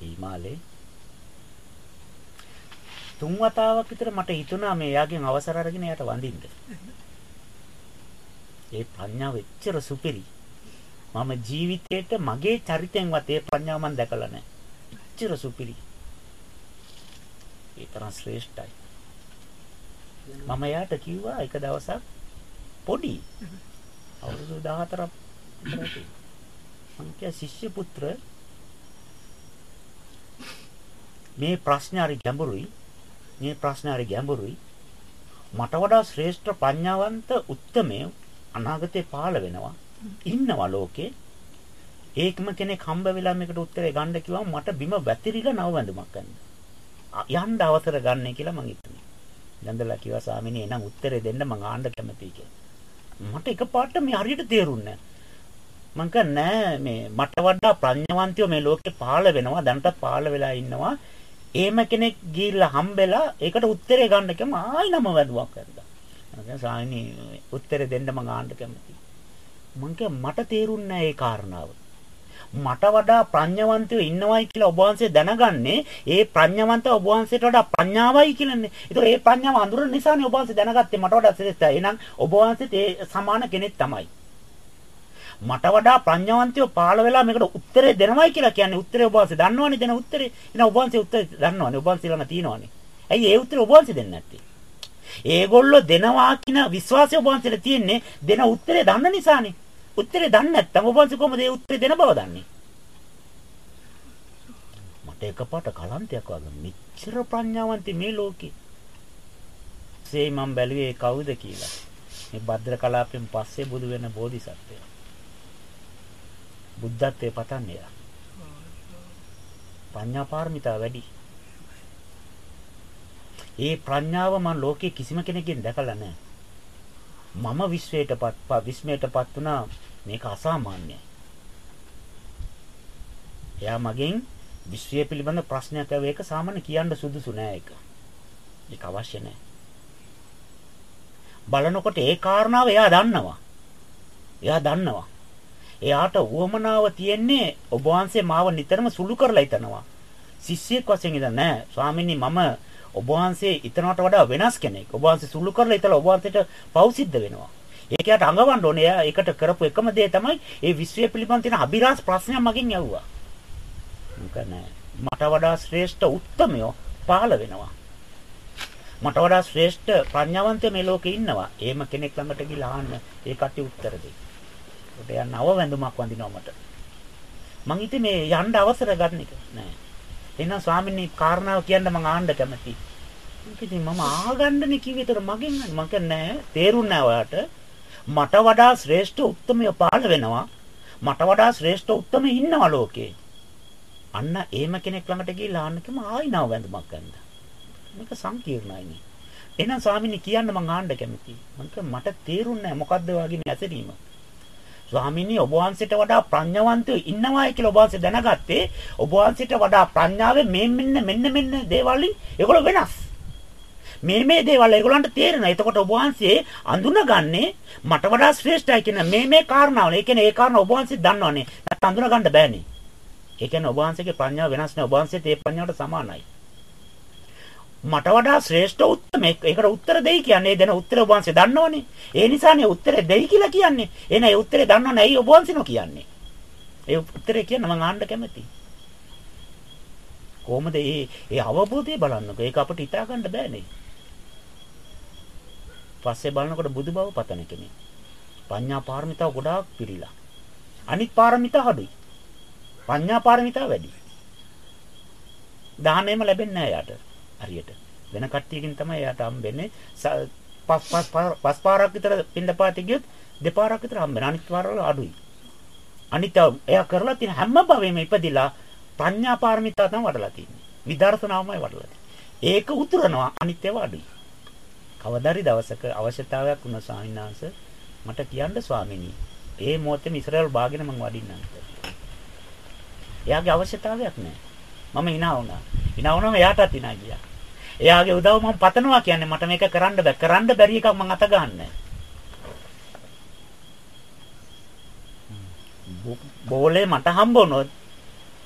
A: ඊමාලේ තුන් වතාවක් විතර මට හිතුණා මේ එයාගෙන් අවසර අරගෙන එයාට වඳින්න. ඒ ප්‍රඥාව එච්චර සුපිරි. මම ජීවිතේට මගේ චරිතෙන්වත් ඒ ප්‍රඥාව මම දැකලා නැහැ. එච්චර සුපිරි. ඒ තරම් ශ්‍රේෂ්ඨයි. මම එයාට කිව්වා එක දවසක් පොඩි අවුරුදු 14ක් විතර මං කිය ශිෂ්‍ය පුත්‍ර මේ ප්‍රශ්න හරි ගැඹුරුයි මේ ප්‍රශ්න හරි ගැඹුරුයි මට වඩා ශ්‍රේෂ්ඨ ප්‍රඥාවන්ත උත්මය අනාගතේ පහළ වෙනවා ඉන්නවා ලෝකේ ඒකම කෙනෙක් හම්බ වෙලා මේකට උත්තරේ ගන්න කිව්වම මට බිම වැතිරිලා නව වැඳුමක් ගන්න. යන්න අවසර ගන්න කියලා මං හිතුනේ. ගන්දලා කිව්වා ස්වාමිනේ එනම් උත්තරේ දෙන්න මං ආන්න කැමතියි කියලා. මට එකපාරට මේ හරියට තේරුන්නේ මං නෑ මේ මට වඩා ප්‍රඥාවන්තයෝ මේ ලෝකේ පහළ වෙනවා දැනටත් පහළ වෙලා ඉන්නවා. එහෙම කෙනෙක් ගිහිල්ලා හම්බෙලා ඒකට උත්තරේ ගන්න කම ආයි නම වැදුවක් කරලා මම සායිනි උත්තරේ දෙන්න මං ආන්න කැමතියි. මං මට තේරුන්නේ ඒ කාරණාව. මට වඩා ප්‍රඥාවන්තයෝ ඉන්නවයි කියලා ඔබ වහන්සේ දැනගන්නේ ඒ ප්‍රඥාවන්ත ඔබ වහන්සේට වඩා ප්‍රඥාවයි කියලානේ. ඒතකොට ඒ ප්‍රඥාව අඳුරන නිසානේ ඔබ වහන්සේ දැනගත්තේ මට වඩා ශ්‍රේෂ්ඨයි. එහෙනම් ඔබ වහන්සේත් ඒ සමාන කෙනෙක් තමයි. මට වඩා ප්‍රඥාවන්තයෝ පාළ වෙලා මේකට උත්තරේ දෙනවයි කියලා කියන්නේ උත්තරේ ඔබ වහන්සේ දන්නවනේ දෙන උත්තරේ. එහෙනම් ඔබ වහන්සේ උත්තරේ දන්නවනේ ඔබ වහන්සේ ළඟ තියෙනවනේ. ඇයි ඒ උත්තරේ ඔබ වහන්සේ දෙන්නේ නැත්තේ? ඒගොල්ලෝ දෙනවා කියන විශ්වාසය ඔබ වහන්සේට තියෙන්නේ දෙන උත්තරේ දන්න නිසානේ. උත්තරේ දන්නේ නැත්නම් ඔබ වහන්සේ කොහොමද ඒ උත්තරේ දෙන බව දන්නේ? මට එකපාරට කලන්තයක් වගේ මෙච්චර ප්‍රඥාවන්ත මේ ලෝකේ. සේ මම බැලුවේ කවුද කියලා. මේ භද්‍ර කලාපෙන් පස්සේ බුදු වෙන බෝධිසත්වය. බුද්ධත්වයේ පතන්නේ. ප්‍රඥා පාරමිතා වැඩි. ඒ ප්‍රඥාව මම ලෝකේ කිසිම කෙනෙක්ගෙන් දැකලා නැහැ. මම විශ්වයටපත් විස්මයටපත් වුණා මේක අසාමාන්‍යයි. එයා මගෙන් විශ්වය පිළිබඳ ප්‍රශ්නයක් ඇව ඒක සාමාන්‍ය කියන්න සුදුසු නෑ ඒක. ඒක අවශ්‍ය නෑ. බලනකොට ඒ කාරණාව එයා දන්නවා. එයා දන්නවා. එයාට උවමනාව තියෙන්නේ ඔබ වහන්සේ මාව නිතරම සුළු කරලා හිටනවා. ශිෂ්‍යයෙක් වශයෙන් ඉඳන් නෑ. ස්වාමීනි මම ඔබ වහන්සේ ඊතනට වඩා වෙනස් කෙනෙක්. ඔබ වහන්සේ සුළු කරලා ඉතලා ඔබ වහන්සේට පෞසිද්ධ වෙනවා. ඒක යට අඟවන්න ඕනේ. එයා ඒකට කරපු එකම දේ තමයි ඒ විශ්වය පිළිබඳ තියෙන අභිරහස් ප්‍රශ්නයක් මගෙන් ඇහුවා. මොකද මට වඩා ශ්‍රේෂ්ඨ උත්මයෝ පහළ වෙනවා. මට වඩා ශ්‍රේෂ්ඨ ප්‍රඥාවන්තය මේ ලෝකේ ඉන්නවා. එහෙම කෙනෙක් ළඟට ගිහලා අහන්න ඒ කටි උත්තර දෙයි. ඒකට යන්න නව වැඳුමක් වඳිනවා මට. මං ඉතින් මේ යන්න අවසර ගන්න එක නෑ. එහෙනම් ස්වාමීනි කාරණාව කියන්න මං ආන්න කැමතියි. ඉතින් මම ආගන්නනේ කිව්වේ ඒතර මගෙන් මම කියන්නේ තේරුන්නේ නෑ ඔයාට. මට වඩා ශ්‍රේෂ්ඨ උත්මය පහළ වෙනවා. මට වඩා ශ්‍රේෂ්ඨ උත්මය ඉන්නවා ලෝකේ. අන්න එහෙම කෙනෙක් ළඟට ගිහිල්ලා ආන්නකම ආයිනව වැඳුමක් ගන්න. මේක සංකීර්ණයිනේ. එහෙනම් ස්වාමීනි කියන්න මං ආන්න කැමතියි. මම මට තේරුන්නේ නැහැ මොකද්ද වගේ මේ ඇසරීම. ස්වාමීනි ඔබ වහන්සේට වඩා ප්‍රඥාවන්තයෝ ඉන්නවායි කියලා ඔබ වහන්සේ දැනගත්තේ ඔබ වහන්සේට වඩා ප්‍රඥාවේ මේ මෙන්න මෙන්න මෙන්න දේවල් ඒගොල්ලෝ වෙනස්. මේ මේ දේවල් ඒගොල්ලන්ට තේරෙනවා. එතකොට ඔබ වහන්සේ අඳුනගන්නේ මට වඩා ශ්‍රේෂ්ඨයි කියන මේ මේ කාරණාවල. ඒ කියන්නේ ඒ කාරණා ඔබ වහන්සේ දන්නවනේ. නැත්නම් අඳුනගන්න බෑනේ. ඒ කියන්නේ ඔබ වහන්සේගේ ප්‍රඥාව වෙනස් නෑ. ඔබ වහන්සේත් ඒ ප්‍රඥාවට සමානයි. මට වඩා ශ්‍රේෂ්ඨ උත්තම ඒකට උත්තර දෙයි කියන්නේ දෙන උත්තර ඔබ වහන්සේ දන්නවනේ. ඒ නිසානේ උත්තර දෙයි කියලා කියන්නේ. එහෙනම් ඒ උත්තරේ දන්නව නැයි ඔබ වහන්සේනෝ කියන්නේ. ඒ උත්තරේ කියන්න මම ආන්න කැමතියි. කොහොමද මේ ඒ අවබෝධය බලන්නකෝ. ඒක අපිට හිතා ගන්න බෑනේ. පස්සේ බලනකොට බුදු බව පතන කෙනෙක්. පඤ්ඤා පාරමිතාව ගොඩාක් පිරීලා. අනිත් පාරමිතා අඩුයි. පඤ්ඤා පාරමිතාව වැඩි. දාහනේම ලැබෙන්නේ නැහැ යාට. හරියට. වෙන කට්ටියකින් තමයි යාට හම්බෙන්නේ. පස් පස් පස් පාරක් විතර පින්දපාති ගියොත් දෙපාරක් විතර හම්බෙනවා. අනිත් පාරවල අඩුයි. අනිත් එයා කරලා තියෙන හැම භවෙම ඉපදිලා ප්‍රඥා පාරමිතා තමයි වඩලා තියෙන්නේ. විදර්ශනාවමයි වඩලා තියෙන්නේ. ඒක උතුරනවා අනිත් ඒවා අඩුයි. කවදාරි දවසක අවශ්‍යතාවයක් වුණ ස්වාමීන් වහන්සේ මට කියන්න ස්වාමීනි. ඒ මොහොතේම ඉස්රායල් බාගෙන මම වඩින්නම්. එයාගේ අවශ්‍යතාවයක් නැහැ. මම hina වුණා. hina වුණාම එයාටත් hina ගියා. එයාගේ උදව් මම පතනවා කියන්නේ මට මේක කරන්න බෑ. කරන්න බැරි එකක් මම අත ගන්නෑ. බෝලේ මට හම්බ වුණොත්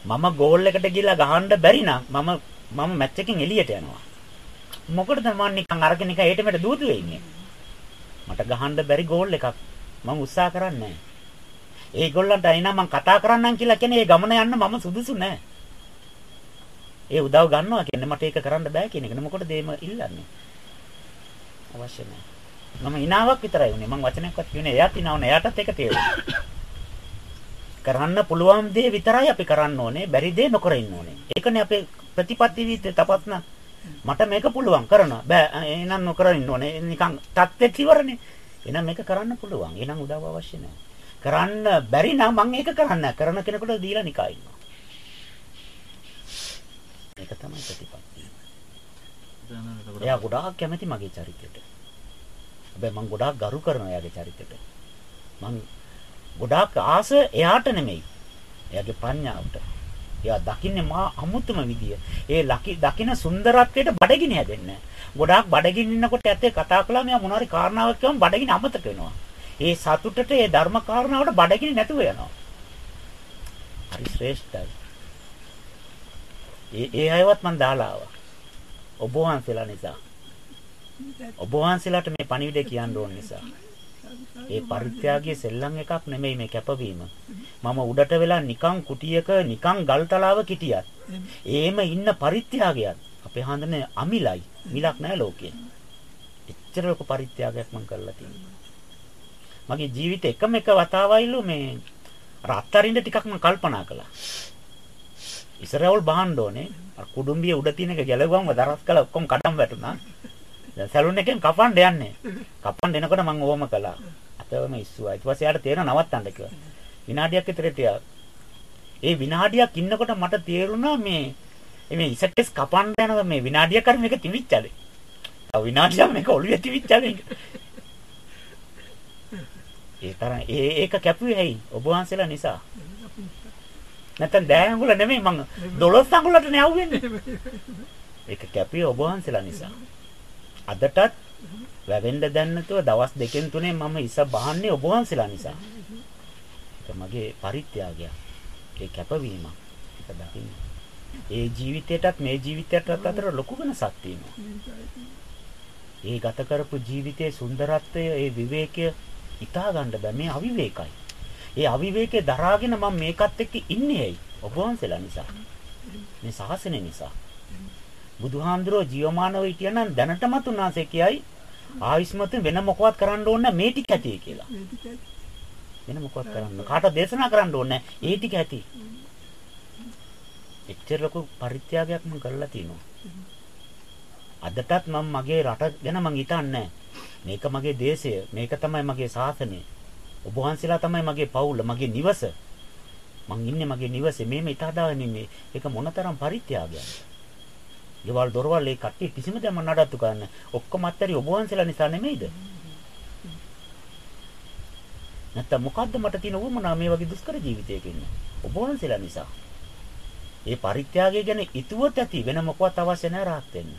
A: මම ගෝල් එකට ගිහලා ගහන්න බැරි නම් මම මම මැච් එකෙන් එළියට යනවා. මොකටද මම නිකන් අරගෙන එක ඒට මෙට දූතු වෙන්නේ? මට ගහන්න බැරි ගෝල් එකක් මම උත්සාහ කරන්නේ ඒගොල්ලන්ට අයිනා මම කතා කරන්නම් කියලා කියන්නේ ඒ ගමන යන්න මම සුදුසු නෑ. ඒ උදව් ගන්නවා කියන්නේ මට ඒක කරන්න බෑ කියන එක. මොකටද මේම ඉල්ලන්නේ? අවශ්‍ය නෑ. මම ඉනාවක් විතරයි උනේ. මම වචනයක්වත් කියුනේ එයාත් ඉනාවනේ. එයාටත් ඒක තේරෙනවා. කරන්න පුළුවන් දේ විතරයි අපි කරන්න ඕනේ. බැරි දේ නොකර ඉන්න ඕනේ. ඒකනේ අපේ ප්‍රතිපත්ති විදිහට තපස්න මට මේක පුළුවන් කරනවා. බෑ එහෙනම් නොකර ඉන්න ඕනේ. නිකන් තත්ත්වෙත් ඉවරනේ. එහෙනම් මේක කරන්න පුළුවන්. එහෙනම් උදව් අවශ්‍ය නැහැ. කරන්න බැරි නම් මම ඒක කරන්න කරන කෙනෙකුට දීලා නිකා ඉන්නවා. ඒක තමයි ප්‍රතිපත්තිය. එයා ගොඩාක් කැමති මගේ චරිතයට. හැබැයි මම ගොඩාක් ගරු කරනවා එයාගේ චරිතයට. මම ගොඩාක් ආස එයාට නෙමෙයි. එයාගේ ප්‍රඥාවට. එයා දකින්නේ මා අමුතුම විදිය. ඒ ලකි දකින සුන්දරත්වයට බඩගිනි හැදෙන්නේ. ගොඩාක් බඩගිනි ඉන්නකොට ඇත්තේ කතා කළා මෙයා මොනවාරි කාරණාවක් කියවම බඩගිනි අමතක වෙනවා. ඒ සතුටට ඒ ධර්ම කාරණාවට බඩගිනි නැතුව යනවා. හරි ශ්‍රේෂ්ඨයි. ඒ ඒ අයවත් මම දාලා ආවා. ඔබ වහන්සේලා නිසා. ඔබ වහන්සේලාට මේ පණිවිඩය කියන්න ඕන නිසා. ඒ පරිත්‍යාගයේ සෙල්ලම් එකක් නෙමෙයි මේ කැපවීම. මම උඩට වෙලා නිකන් කුටියක නිකන් ගල්තලාව කිටියත්. එහෙම ඉන්න පරිත්‍යාගයක් අපේ හඳනේ අමිලයි. මිලක් නැහැ ලෝකේ. එච්චර ලොකු පරිත්‍යාගයක් මම කරලා තියෙනවා. මගේ ජීවිතේ එකම එක වතාවයිලු මේ රත්තරින්ද ටිකක් මම කල්පනා කළා. ඉස්සරවල් බහන්න ඕනේ. අර කුඩුම්බිය උඩ තියෙන එක ගැලවුවම දරස් කළා ඔක්කොම කඩම් වැටුණා. දැන් සැලුන් එකෙන් කපන්න යන්නේ. කපන්න එනකොට මම ඕවම කළා. අතවම ඉස්සුවා. ඊට පස්සේ යාට තේරෙන නවත්තන්න කිව්වා. විනාඩියක් විතර තියා. ඒ විනාඩියක් ඉන්නකොට මට තේරුණා මේ මේ ඉසකෙස් කපන්න යනවා මේ විනාඩියක් කර මේක තිවිච්චලේ. තව විනාඩියක් මේක ඔළුවේ තිවිච්චලේ. ඒ තරම් ඒ ඒක කැපුවේ ඇයි? ඔබ වහන්සේලා නිසා. නැත්තම් දෑන් අඟුල නෙමෙයි මං 12 අඟුලට නේ આવුන්නේ. ඒක කැපුවේ ඔබ වහන්සේලා නිසා. අදටත් වැවෙන්න දැන් නැතුව දවස් දෙකෙන් තුනේ මම ඉස බහන්නේ ඔබ වහන්සේලා නිසා. ඒක මගේ පරිත්‍යාගයක්. ඒ කැපවීම. ඒක දකින්න. ඒ ජීවිතයටත් මේ ජීවිතයටත් අතර ලොකු වෙනසක් තියෙනවා. ඒ ගත කරපු ජීවිතයේ සුන්දරත්වය, ඒ විවේකය හිතා ගන්න බෑ. මේ අවිවේකයි. ඒ අවිවේකේ දරාගෙන මම මේකත් එක්ක ඉන්නේ ඇයි? ඔබ වහන්සේලා නිසා. මේ සාසනය නිසා. බුදුහාඳුරෝ ජීවමානව හිටියනම් දැනටමත් උන්වහන්සේ කියයි ආයුෂ්මත් වෙන මොකවත් කරන්න ඕනේ මේ ටික ඇති කියලා. වෙන මොකවත් කරන්න. කාට දේශනා කරන්න ඕනේ ඒ ටික ඇති. එච්චර ලොකු පරිත්‍යාගයක් මම කරලා තිනවා. අදටත් මම මගේ රට ගැන මං හිතන්නේ මේක මගේ දේශය, මේක තමයි මගේ ශාසනය. ඔබ වහන්සේලා තමයි මගේ පවුල, මගේ නිවස. මං ඉන්නේ මගේ නිවසේ. මේම ඉතහදාගෙන ඉන්නේ. ඒක මොනතරම් පරිත්‍යාගයක්ද? ගෙවල් දොරවල් ඒ කට්ටිය කිසිම දෙයක් මම නඩත්තු කරන්නේ. ඔක්කොම අත්තරි ඔබ වහන්සේලා නිසා නෙමෙයිද? නැත්තම් මොකද්ද මට තියෙන උවමනා මේ වගේ දුෂ්කර ජීවිතයක ඉන්න? ඔබ වහන්සේලා නිසා. ඒ පරිත්‍යාගය ගැන ඉතුවත් ඇති වෙන මොකවත් අවශ්‍ය නැහැ rahat වෙන්න.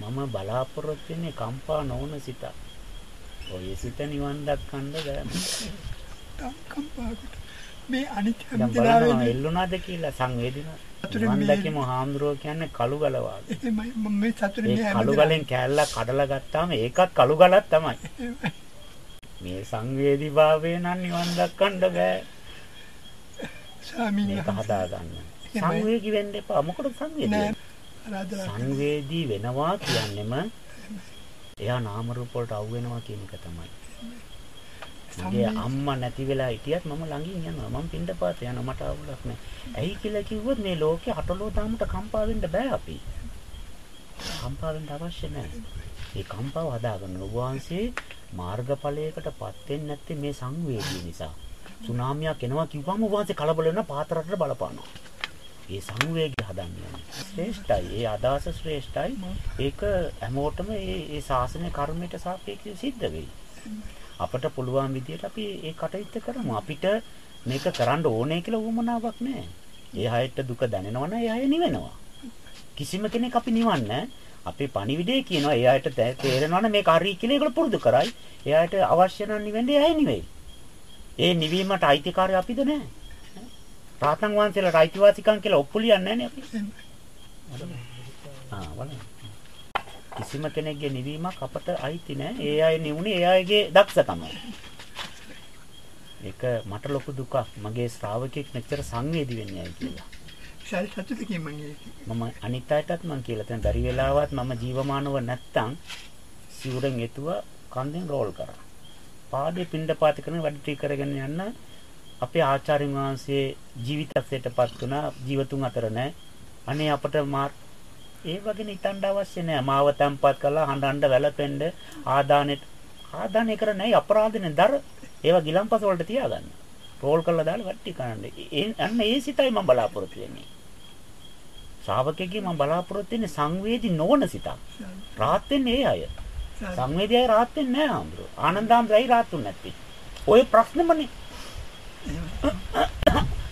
A: මම බලාපොරොත්තු වෙන්නේ කම්පා නොවන සිත. ඔය සිත නිවන් දක්කන්න බෑ.
C: කම්පාවකට මේ අනිත්
A: දැන් බලනවා
C: හැමදෙනාවේ
A: එල්ලුණාද කියලා සංවේදින. නිවන් දැකීම හාමුදුරුවෝ කියන්නේ කළු ගල වාගේ.
C: එහෙමයි මේ
A: ඒ
C: මේ
A: කළු ගලෙන් කෑල්ලක් කඩලා ගත්තාම ඒකත් කළු ගලක් තමයි. මේ සංවේදී භාවය නම් නිවන් දක්කන්න බෑ.
C: ස්වාමීන් වහන්සේ
A: හදාගන්න. සංවේදී වෙන්න එපා. මොකටද සංවේදී. සංවේදී වෙනවා කියන්නෙම එයා නාම රූප වලට අවු වෙනවා කියන එක තමයි. මගේ අම්මා නැති වෙලා හිටියත් මම ළඟින් යනවා. මම පින්ඩපාත යනවා. මට අවුලක් නැහැ. ඇයි කියලා කිව්වොත් මේ ලෝකේ අටලෝ දාමට කම්පා වෙන්න බෑ අපි. කම්පා වෙන්න අවශ්‍ය නැහැ. මේ කම්පාව හදාගන්න ඔබ වහන්සේ මාර්ගඵලයකටපත් වෙන්නේ නැත්තේ මේ සංවේදී නිසා. සුනාමියක් එනවා කිව්වම ඔබ වහන්සේ කලබල වෙනවා පාතරට බලපානවා. ඒ සංවේගය හදන්න ඕනේ. ශ්‍රේෂ්ඨයි. ඒ අදහස ශ්‍රේෂ්ඨයි. ඒක හැමෝටම ඒ ඒ ශාසන කර්මයට සාපේක්ෂව සිද්ධ වෙයි. අපට පුළුවන් විදියට අපි ඒ කටයුත්ත කරමු. අපිට මේක කරන්න ඕනේ කියලා උවමනාවක් නැහැ. ඒ අයට දුක දැනෙනවා නම් ඒ අය නිවෙනවා. කිසිම කෙනෙක් අපි නිවන්නේ අපේ පණිවිඩය කියනවා ඒ අයට තේ- තේරෙනවා නම් මේක හරි කියලා ඒගොල්ලෝ පුරුදු කරයි. ඒ අයට අවශ්‍ය නම් නිවෙන්නේ ඒ අය නිවෙයි. ඒ නිවීමට අයිතිකාරය අපිද නැහැ. රාතන් වහන්සේලාට අයිතිවාසිකම් කියලා ඔප්පු ලියන්නේ නැහැ නේ අපි. ආ බලන්න. කිසිම කෙනෙක්ගේ නිවීමක් අපට අයිති නෑ. ඒ අය නිවුනේ ඒ අයගේ දක්ෂකම. ඒක මට ලොකු දුකක්. මගේ ශ්‍රාවකෙක් මෙච්චර සංවේදී වෙන්නේ ඇයි කියලා.
C: විශාල සතුටකින් මම ඒක
A: මම අනිත් අයටත් මම කියලා තියෙන බැරි වෙලාවත් මම ජීවමානව නැත්තම් සිවුරෙන් එතුවා කන්දෙන් රෝල් කරා. පාදේ පිණ්ඩපාත කරන වැඩ ටික කරගෙන යන්න අපේ ආචාර්යන් වහන්සේ ජීවිතයටපත් වුණා ජීවතුන් අතර නෑ. අනේ අපට මා ඒ වගේ නිතණ්ඩ අවශ්‍ය නෑ. මාව තැම්පත් කරලා හඬඬ වැළපෙන්න ආදානෙට ආදානය කර නැයි අපරාධනේ දර ඒවා ගිලම්පස වලට තියාගන්න. රෝල් කරලා දාලා වට්ටි කරන්න. ඒ අන්න ඒ සිතයි මම බලාපොරොත්තු වෙන්නේ. ශ්‍රාවකෙක්ගේ මම බලාපොරොත්තු වෙන්නේ සංවේදී නොවන සිතක්. රාහත් වෙන්නේ ඒ අය. සංවේදී අය රාහත් වෙන්නේ නැහැ ආම්බුරු. ආනන්දාම්රයි රාහත්ුන් නැති. ඔය ප්‍රශ්නෙමනේ.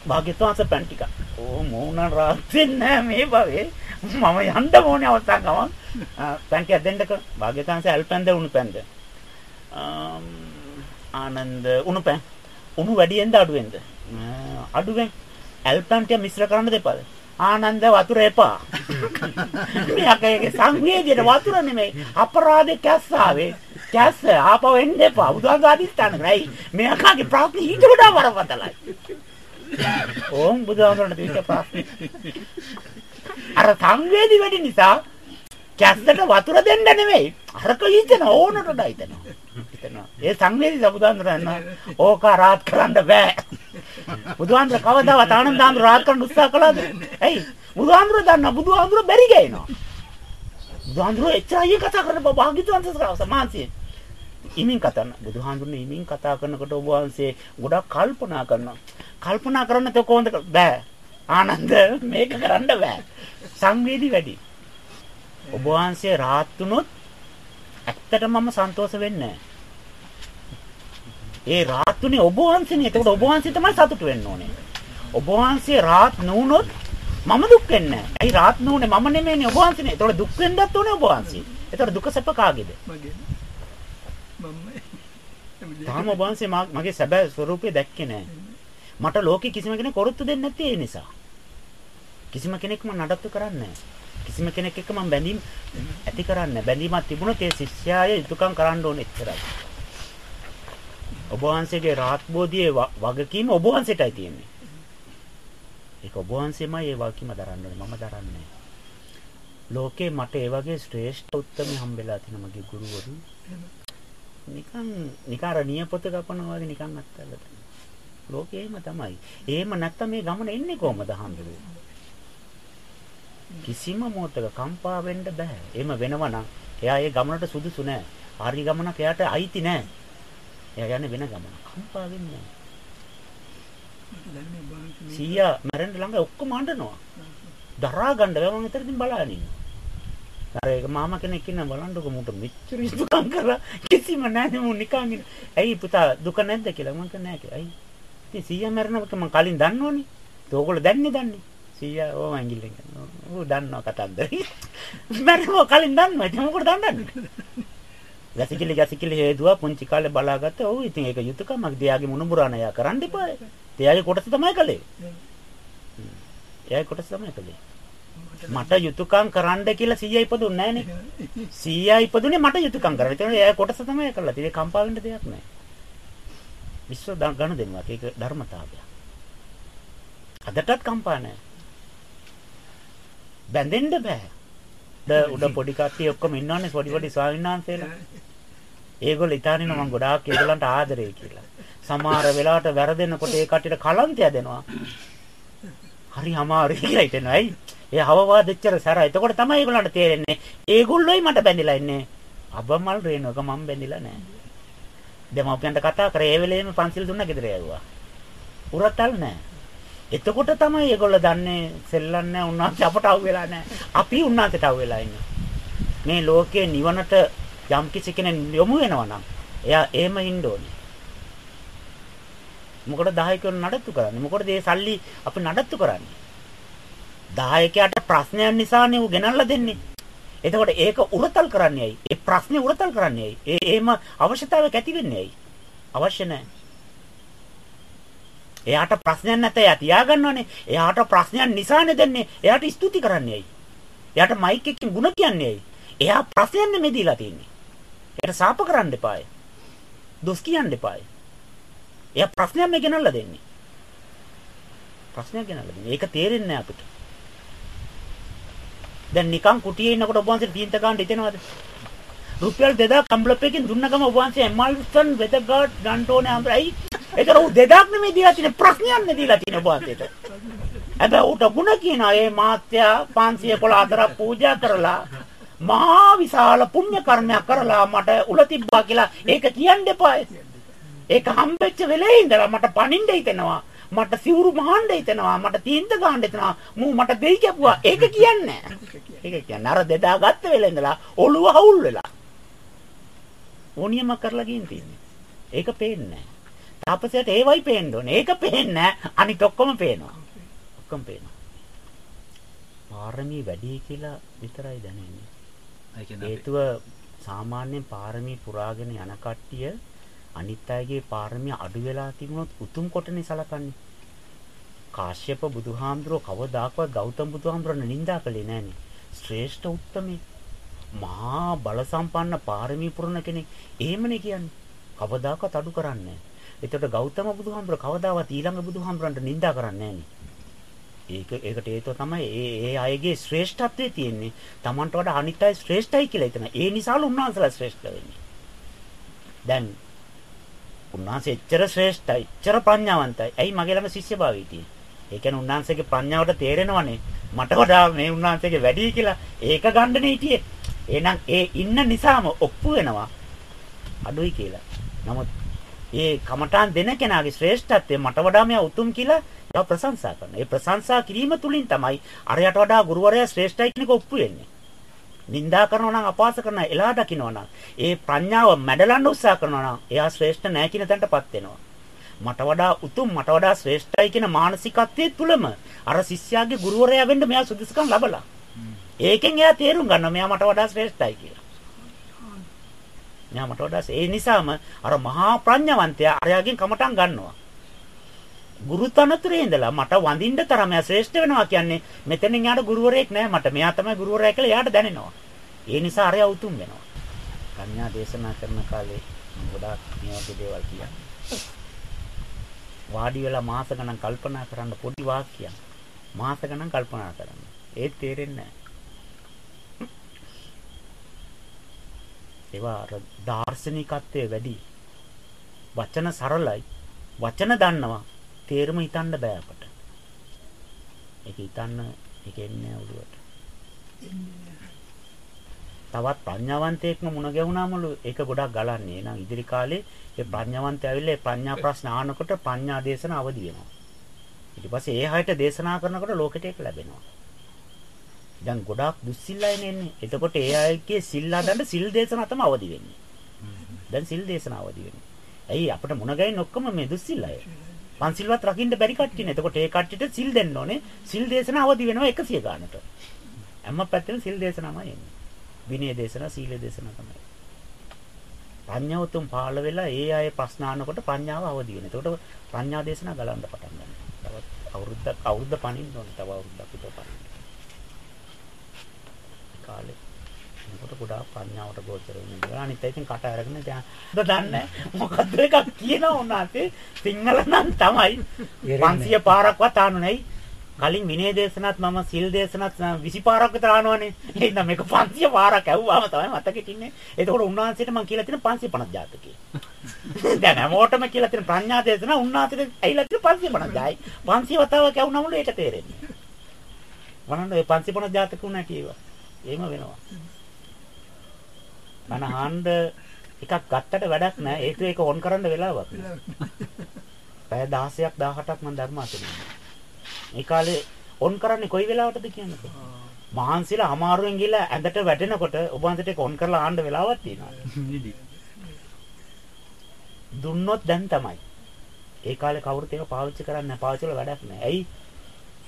A: භාග්‍යතුන්ස පැන් ටික. ඕ මොුණ රාහත් වෙන්නේ නැහැ මේ භවයේ. මම යන්න ඕනේ අවස්ථාවක් ගමන්. පැන් ටික දෙන්නක භාග්‍යතුන්ස ඇල්පැන්ද උණු පැන්ද. ආනන්ද උණු පැන්. උණු වැඩියෙන්ද අඩුවෙන්ද? අඩුවෙන්. ඇල්පැන් ටික මිශ්‍ර කරන්න දෙපාද? ආනන්ද වතුර එපා. මෙයාගේ සංවේදීට වතුර නෙමෙයි අපරාධේ කැස්සාවේ. කැස්ස ආපහු එන්න එපා. බුදුහාමුදුරුවෝ අදිස්ථාන කරයි. මෙයාගේ ප්‍රශ්නේ ඊට වඩා වරපතලයි. ඕම් බුදුහාමුදුරන්ට තියෙච්ච ප්‍රශ්නේ. අර සංවේදී වැඩි නිසා කැස්සට වතුර දෙන්න නෙමෙයි. අරක හිතන ඕනට ඩයිතනවා. හිතනවා. ඒ සංවේදී සබුදාන්දුරන් ඕක රාත් කරන්න බෑ. බුදුහාමුදුර කවදාවත් ආනන්දහාමුදුර රාත් කරන්න උත්සාහ කළාද? ඇයි? බුදුහාමුදුර දන්නා බුදුහාමුදුර බැරි ගෑනවා. බුදුහාමුදුර එච්චරයි කතා කරන බව භාග්‍යතුන් සමාන්සියෙන්. ඉමින් කතා කරන බුදුහාමුදුරනේ ඉමින් කතා කරනකොට ඔබ වහන්සේ ගොඩක් කල්පනා කරනවා. කල්පනා කරන්න තෝ කොහොමද බෑ. ආනන්ද මේක කරන්න බෑ. සංවේදී වැඩි. ඔබ වහන්සේ රාත් වුණොත් ඇත්තටම මම සන්තෝෂ වෙන්නේ ඒ රාත් උනේ ඔබ වහන්සේනේ. එතකොට ඔබ වහන්සේ තමයි සතුටු වෙන්න ඕනේ. ඔබ වහන්සේ රාත් නුනොත් මම දුක් වෙන්නේ නැහැ. ඇයි රාත් නුනේ මම නෙමෙයිනේ ඔබ වහන්සේනේ. එතකොට දුක් වෙන්නත් ඕනේ ඔබ වහන්සේ. එතකොට දුක සැප කාගේද?
C: මගේ මම
A: තාම ඔබ වහන්සේ මගේ සැබෑ ස්වરૂපය දැක්කේ නැහැ. මට ලෝකේ කිසිම කෙනෙක් කොරොත්තු දෙන්නේ නැත්තේ ඒ නිසා. කිසිම කෙනෙක් මම නඩත්තු කරන්නේ නැහැ. කිසිම කෙනෙක් එක්ක මම බැඳීම් ඇති කරන්නේ බැඳීමක් තිබුණොත් ඒ ශිෂ්‍යයාය යුතුයකම් කරන්න ඕනේ එච්චරයි. ඔබ වහන්සේගේ රාත් බෝධියේ වගකීම ඔබ වහන්සේටයි තියෙන්නේ. ඒක ඔබ වහන්සේමයි ඒ වගකීම දරන්න ඕනේ මම දරන්නේ ලෝකේ මට ඒ වගේ ශ්‍රේෂ්ඨ උත්තරම හම්බෙලා තියෙන මගේ ගුරුවරු. නිකන් අර නියපොත කපනවා වගේ නිකන් අත්තල්ලා ලෝකේ එහෙම තමයි. එහෙම නැත්තම් මේ ගමන එන්නේ කොහමද හම්බෙන්නේ? කිසිම මොහොතක කම්පා වෙන්න බෑ. එහෙම වෙනවා නම් එයා ඒ ගමනට සුදුසු නෑ. හරි ගමනක් එයාට අයිති නෑ. එයා යන්නේ වෙන ගමනක්. කම්පා වෙන්නේ නෑ. සීයා මැරෙන්න ළඟ ඔක්කොම අඬනවා. දරා ගන්න බෑ මම එතනදී බලන ඉන්නවා. අර ඒක මාමා කෙනෙක් ඉන්න බලන්නකො මුට මෙච්චර ඉස්තුකම් කරලා කිසිම නැහැ මු නිකන් ඉන්න. ඇයි පුතා දුක නැද්ද කියලා මම කියන්නේ නැහැ කියලා. ඇයි? ඉතින් සීයා මැරෙනකොට මම කලින් දන්නෝනේ. ඒක ඕගොල්ලෝ දැන්නේ දන්නේ. සීයා ඕම ඇඟිල්ලෙන් කරනවා. ඌ දන්නවා කතන්දරේ. මම කලින් දන්නවා. ඉතින් මොකටද දන්නන්නේ? ගැසිකිලි ගැසිකිලි හේදුවා පුංචි කාලේ බලාගත්ත. ඔව් ඉතින් ඒක යුතුයකමක්. දෙයාගේ මුණුබුරාන එයා කරන්න එපා. එයාගේ කොටස තමයි කළේ. එයාගේ කොටස තමයි කළේ. මට යුතුයකම් කරන්න කියලා සීයා ඉපදුන්නේ නැහනේ. සීයා ඉපදුනේ මට යුතුයකම් කරන්න. ඒ කියන්නේ එයා කොටස තමයි කළා. ඒක කම්පා වෙන්න දෙයක් නැහැ. විශ්ව ගණ දෙනවා. ඒක ධර්මතාවය. අදටත් කම්පා නැහැ. බැඳෙන්න බෑ. උඩ උඩ පොඩි කට්ටිය ඔක්කොම ඉන්නවනේ පොඩි පොඩි ස්වාමීන් වහන්සේලා. ඒගොල්ලෝ ඉතාලින මම ගොඩාක් ඒගොල්ලන්ට ආදරේ කියලා. සමහර වෙලාවට වැරදෙනකොට ඒ කට්ටියට කලන්තය දෙනවා. හරි අමාරුයි කියලා හිතෙනවා. ඇයි? ඒ හවවා දෙච්චර සැර. එතකොට තමයි ඒගොල්ලන්ට තේරෙන්නේ. ඒගොල්ලෝයි මට බැඳිලා ඉන්නේ. අබමල් රේණුවක මම බැඳිලා නැහැ. දෙමාපියන්ට කතා කරේ ඒ වෙලේම පන්සිල් දුන්න ගෙදර යවුවා. උරතල් නැහැ. එතකොට තමයි ඒගොල්ලෝ දන්නේ සෙල්ලන්නේ උන්වහන්සේ අපට අවු වෙලා නැහැ. අපි උන්වහන්සේට අවු වෙලා ඉන්නේ. මේ ලෝකයේ නිවනට යම් කිසි කෙනෙක් යොමු වෙනවා නම් එයා එහෙම ඉන්න ඕනේ. මොකටද 10 නඩත්තු කරන්නේ? මොකටද මේ සල්ලි අපි නඩත්තු කරන්නේ? 10කයට ප්‍රශ්නයක් නිසානේ ඌ ගෙනල්ලා දෙන්නේ. එතකොට ඒක උරතල් කරන්නේ ඇයි? ඒ ප්‍රශ්නේ උරතල් කරන්නේ ඇයි? ඒ එහෙම අවශ්‍යතාවයක් ඇති වෙන්නේ ඇයි? අවශ්‍ය නැහැ. එයාට ප්‍රශ්නයක් නැත එයා තියාගන්නවනේ. එයාට ප්‍රශ්නයක් නිසානේ දෙන්නේ. එයාට ස්තුති කරන්නේ ඇයි? එයාට මයික් එකකින් ಗುಣ කියන්නේ ඇයි? එයා ප්‍රශ්නයක් නෙමෙයි දීලා තින්නේ. එයාට සාප කරන්න එපායි. දොස් කියන්න එපායි. එයා ප්‍රශ්නයක් මේ ගෙනල්ලා දෙන්නේ. ප්‍රශ්නයක් ගෙනල්ලා දෙන්නේ. ඒක තේරෙන්නේ නැහැ අපිට. දැන් නිකන් කුටියේ ඉන්නකොට ඔබ වහන්සේ තීන්ත ගන්න හිතෙනවද? රුපියල් 2000 කම්බ්ලොප් එකකින් දුන්න ගම ඔබ වහන්සේ එමල්සන් වෙදගාඩ් ගන්න ඕනේ අම්බයි. ඒතර උ 2000ක් නෙමෙයි දීලා තියෙන්නේ ප්‍රශ්නයක් නේ දීලා තියෙන්නේ ඔබ වහන්සේට. හැබැයි උට ಗುಣ කියනවා ඒ මාත්‍යා 514ක් පූජා කරලා මහා විශාල පුණ්‍ය කර්මයක් කරලා මට උල තිබ්බා කියලා ඒක කියන්න එපා. ඒක හම්බෙච්ච වෙලේ ඉඳලා මට පණින්න හිතෙනවා. මට සිවුරු මහන්න හිතෙනවා. මට තීන්ත ගන්න හිතෙනවා. මූ මට දෙයි කැපුවා. ඒක කියන්නේ ඒක කියන්නේ අර 2000 ගත්ත වෙලේ ඉඳලා ඔළුව හවුල් වෙලා. ඕනියම කරලා ගින් තින්නේ. ඒක පේන්නේ. තාපසයට ඒවයි පේන්න ඕනේ. ඒක පේන්නේ. අනිත් ඔක්කොම පේනවා. ඔක්කොම පේනවා. පාරමී වැඩි කියලා විතරයි දැනෙන්නේ. හේතුව සාමාන්‍යයෙන් පාරමී පුරාගෙන යන කට්ටිය අනිත් අයගේ පාරමී අඩු වෙලා තිබුණොත් උතුම් කොටනේ සලකන්නේ. කාශ්‍යප බුදුහාමුදුරුව කවදාකවත් ගෞතම බුදුහාමුදුරන් නිඳා කළේ නෑනේ. ශ්‍රේෂ්ඨ උත්තමේ මහා බල සම්පන්න පාරමී පුරන කෙනෙක් එහෙමනේ කියන්නේ. කවදාකවත් අඩු කරන්නේ නෑ. එතකොට ගෞතම බුදුහාමුදුර කවදාවත් ඊළඟ බුදුහාමුදුරන්ට නිඳා කරන්නේ ඒක ඒකට හේතුව තමයි ඒ ඒ අයගේ ශ්‍රේෂ්ඨත්වයේ තියෙන්නේ. Tamanට වඩා අනිත් අය ශ්‍රේෂ්ඨයි කියලා හිතන. ඒ නිසාලු උන්වහන්සේලා ශ්‍රේෂ්ඨ වෙන්නේ. දැන් උන්වහන්සේ එච්චර ශ්‍රේෂ්ඨයි, එච්චර ප්‍රඥාවන්තයි. ඇයි මගේ ළම ශිෂ්‍යභාවය තියෙන්නේ? ඒ කියන්නේ උන්වහන්සේගේ ප්‍රඥාවට තේරෙනවනේ. මට වඩා මේ උන්වහන්සේගේ වැඩි කියලා. ඒක ගන්නනේ හිටියේ. එහෙනම් ඒ ඉන්න නිසාම ඔප්පු වෙනවා. අඩුයි කියලා. නමුත් ඒ කමඨාන් දෙන කෙනාගේ ශ්‍රේෂ්ඨත්වය මට වඩා මෙයා උතුම් කියලා ඒවා ප්‍රශංසා කරනවා. ඒ ප්‍රශංසා කිරීම තුලින් තමයි අරයට වඩා ගුරුවරයා ශ්‍රේෂ්ඨයි කියන එක ඔප්පු වෙන්නේ. නින්දා කරනවා නම් අපහාස කරනවා එලා දකින්නවා නම් ඒ ප්‍රඥාව මැඩලන්න උත්සාහ කරනවා නම් එයා ශ්‍රේෂ්ඨ නැහැ කියන තැනටපත් වෙනවා. මට වඩා උතුම් මට වඩා ශ්‍රේෂ්ඨයි කියන මානසිකත්වයේ තුලම අර ශිෂ්‍යයාගේ ගුරුවරයා වෙන්න මෙයා සුදුසුකම් ලබලා. ඒකෙන් එයා තේරුම් ගන්නවා මෙයා මට වඩා ශ්‍රේෂ්ඨයි කියලා. මෙයා මට වඩා ඒ නිසාම අර මහා ප්‍රඥාවන්තයා අරයාගෙන් කමටන් ගන්නවා. ගුරු තනතුරේ ඉඳලා මට වඳින්න තරම එයා ශ්‍රේෂ්ඨ වෙනවා කියන්නේ මෙතනින් යාට ගුරුවරයෙක් නැහැ මට. මෙයා තමයි ගුරුවරයා කියලා එයාට දැනෙනවා. ඒ නිසා අරයා උතුම් වෙනවා. කන්‍යා දේශනා කරන කාලේ ගොඩාක් මේ වගේ දේවල් කියන්නේ. වාඩි වෙලා මාස ගණන් කල්පනා කරන්න පොඩි වාක්‍යයක්. මාස ගණන් කල්පනා කරන්න. ඒත් තේරෙන්නේ නැහැ. ඒවා අර දාර්ශනිකත්වයේ වැඩි. වචන සරලයි. වචන දන්නවා. තේරුම හිතන්න බෑ අපට. ඒක හිතන්න ඒක එන්නේ ඔළුවට. තවත් ප්‍රඥාවන්තයෙක්ම මුණ ගැහුණාමලු ඒක ගොඩක් ගලන්නේ. එහෙනම් ඉදිරි කාලේ ඒ ප්‍රඥාවන්තය ඇවිල්ලා ඒ ප්‍රඥා ප්‍රශ්න අහනකොට ප්‍රඥා දේශන අවදි වෙනවා. ඊට පස්සේ ඒ හැයට දේශනා කරනකොට ලෝකෙට ඒක ලැබෙනවා. දැන් ගොඩාක් දුස්සීල්ලයිනේ එන්නේ. එතකොට ඒ අයගේ සිල් හදන්න සිල් දේශනා තමයි අවදි වෙන්නේ. දැන් සිල් දේශනා අවදි වෙන්නේ. ඇයි අපිට මුණ ගැහෙන්නේ ඔක්කොම මේ දුස්සීල් අය. පන්සිල්වත් රකින්න බැරි කට්ටියනේ. එතකොට ඒ කට්ටියට සිල් දෙන්න ඕනේ. සිල් දේශන අවදි වෙනවා 100 ගානට. හැම පැත්තෙම සිල් දේශනමයි එන්නේ. විනය දේශන, සීල දේශන තමයි. පඤ්ඤාවතුන් පාළ වෙලා ඒ අය ප්‍රශ්න අහනකොට පඤ්ඤාව අවදි වෙනවා. එතකොට පඤ්ඤා දේශන ගලන්න පටන් ගන්නවා. තවත් අවුරුද්දක් අවුරුද්ද පණින්න ඕනේ. තව අවුරුද්දක් විතර පණින්න. කාලේ එතකොට ගොඩාක් ප්‍රඥාවට ගෝචර වෙනවා. අනිත් ඉතින් කට අරගෙන දැන් දන්නේ මොකද්ද එකක් කියනවා උනාතේ සිංහල නම් තමයි 500 පාරක්වත් ආනු නැයි. කලින් විනය දේශනත් මම සිල් දේශනත් 20 පාරක් විතර ආනවනේ. එහෙනම් මේක 500 පාරක් ඇහුවාම තමයි මතකෙට ඉන්නේ. එතකොට උන්වහන්සේට මම කියලා තියෙන 550 ජාතකේ. දැන් හැමෝටම කියලා තියෙන ප්‍රඥා දේශන උන්වහන්සේට ඇහිලා තියෙන 550යි. 500 වතාවක් ඇහුනම ඒක තේරෙන්නේ. වනන්න ඔය 550 ජාතක උනා කීවා. එහෙම වෙනවා. කන හාන්න එකක් ගත්තට වැඩක් නැහැ. ඒක ඒක ඔන් කරන්න වෙලාවක් නෑ. පැය 16ක් 18ක් මම ධර්ම අතරින්. මේ කාලේ ඔන් කරන්නේ කොයි වෙලාවටද කියන්නේ? මහන්සිලා අමාරුවෙන් ගිහලා ඇඳට වැටෙනකොට ඔබ අන්තට ඒක ඔන් කරලා ආන්න වෙලාවක් තියෙනවා. දුන්නොත් දැන් තමයි. ඒ කාලේ කවුරුත් ඒක පාවිච්චි කරන්නේ නැහැ. පාවිච්චි වල වැඩක් නැහැ. ඇයි?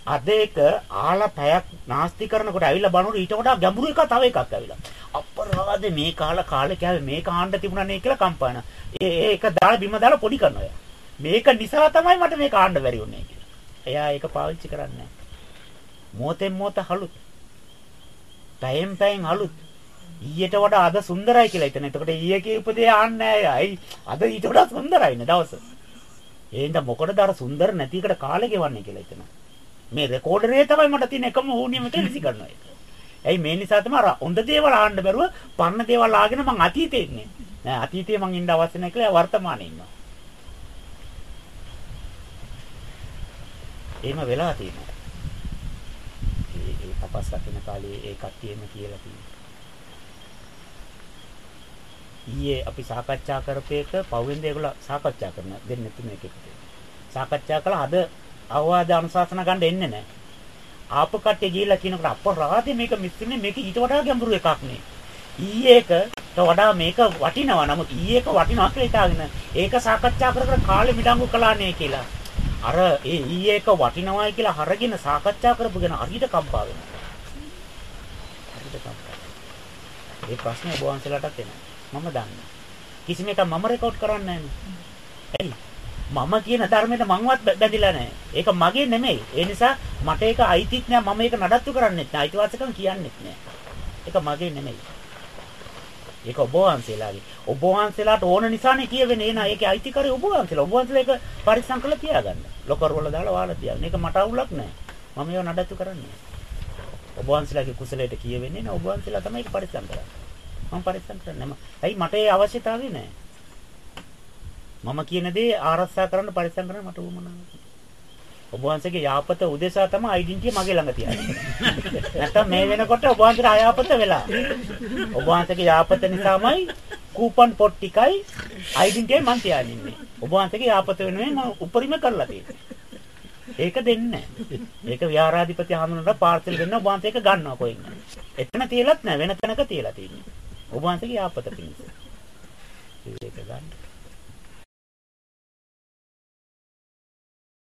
A: අද ඒක ආලා පැයක් නාස්ති කරනකොට ඇවිල්ලා බලනකොට ඊට වඩා ගැඹුරු එකක් තව එකක් ඇවිල්ලා. අපරාධ මේ කාලා කාලේ කෑවේ මේ කාණ්ඩ තිබුණානේ කියලා කම්පාන. ඒ ඒක දාලා බිම දාලා පොඩි කරනවා. මේක නිසා තමයි මට මේ කාණ්ඩ බැරි වුනේ කියලා. එයා ඒක පාවිච්චි කරන්නේ නැහැ. මොතෙන් මොත හලුත්. පැයෙන් පැයෙන් හලුත්. ඊට වඩා අද සුන්දරයි කියලා හිතන. එතකොට ඊයේ කියපදේ ආන්නේ නැහැ. අද ඊට වඩා සුන්දරයිනේ දවස. එහෙනම් මොකටද අර සුන්දර නැති එකට කාලේ ගෙවන්නේ කියලා හිතනවා. මේ රෙකෝඩරේ තමයි මට තියෙන එකම ඕනියම එක විසි කරනවා ඒක. ඇයි මේ නිසා තමයි අර හොඳ දේවල් ආන්න බැරුව පරණ දේවල් ආගෙන මං අතීතේ ඉන්නේ. නෑ අතීතේ මං ඉන්න අවශ්‍ය නැහැ කියලා වර්තමානයේ ඉන්නවා. එහෙම වෙලා තියෙනවා. ඒ ඒ තපස් රකින්න කාලේ ඒ කට්ටියම කියලා තියෙනවා. ඊයේ අපි සාකච්ඡා කරපේක පවෙන්ද ඒගොල්ලෝ සාකච්ඡා කරන දෙන්නේ තුනක එකට. සාකච්ඡා කළා අද අවවාද අනුශාසන ගන්න එන්නේ නැහැ. ආපු කට්ටිය ගිහිල්ලා කියනකොට අපරාධේ මේක මිස්සින්නේ මේක ඊට වඩා ගැඹුරු එකක් නේ. ඊයේ එකට වඩා මේක වටිනවා. නමුත් ඊයේ එක වටිනවා කියලා හිතාගෙන ඒක සාකච්ඡා කර කර කාලෙ මිඩංගු කළානේ කියලා. අර ඒ ඊයේ එක වටිනවායි කියලා හරගෙන සාකච්ඡා කරපුගෙන හරියට කම්පා වෙනවා. හරියට කම්පා. ඒ ප්‍රශ්නේ ඔබ වහන්සේලාටත් එනවා. මම දන්නේ. කිසිම එකක් මම රෙකෝඩ් කරන්නේ නැහැ. මම කියන ධර්මයට මංවත් බැඳිලා නැහැ. ඒක මගේ නෙමෙයි. ඒ නිසා මට ඒක අයිතිත් නෑ. මම ඒක නඩත්තු කරන්නෙත් නෑ. අයිතිවාසිකම් කියන්නෙත් නෑ. ඒක මගේ නෙමෙයි. ඒක ඔබ වහන්සේලාගේ. ඔබ වහන්සේලාට ඕන නිසානේ කියවෙන්නේ. එන ඒකේ අයිතිකාරය ඔබ වහන්සේලා. ඔබ වහන්සේලා ඒක පරිස්සම් කරලා තියාගන්න. ලොකර් වල දාලා වාලා තියාගන්න. ඒක මට අවුලක් නෑ. මම ඒව නඩත්තු කරන්නේ. ඔබ වහන්සේලාගේ කුසලයට කියවෙන්නේ නෑ. ඔබ වහන්සේලා තමයි ඒක පරිස්සම් කරන්නේ. මම පරිස්සම් කරන්නේ නෑ. ඇයි මට ඒ අවශ්‍යතාවය නෑ. මම කියන දේ ආරක්ෂා කරන්න පරිස්සම් කරන්න මට උවමනාවක්. ඔබ වහන්සේගේ යාපත උදෙසා තමයි ඩෙන්ටිය මගේ ළඟ තියන්නේ. නැත්නම් මේ වෙනකොට ඔබ වහන්සේට අයාපත වෙලා. ඔබ වහන්සේගේ යාපත නිසාමයි කූපන් පොට් ටිකයි ඩෙන්ටිය මං තියාගන්නේ. ඔබ වහන්සේගේ යාපත වෙනුවෙන් මම උපරිම කරලා තියෙන්නේ. ඒක දෙන්නේ ඒක විහාරාධිපති හඳුනනට පාර්සල් දෙන්න ඔබ වහන්සේ ඒක ගන්නවා කොහෙන්ද? එතන තියලත් නැහැ වෙන තැනක තියලා තියෙන්නේ. ඔබ වහන්සේගේ යාපත පිණිස. ඒක ගන්න.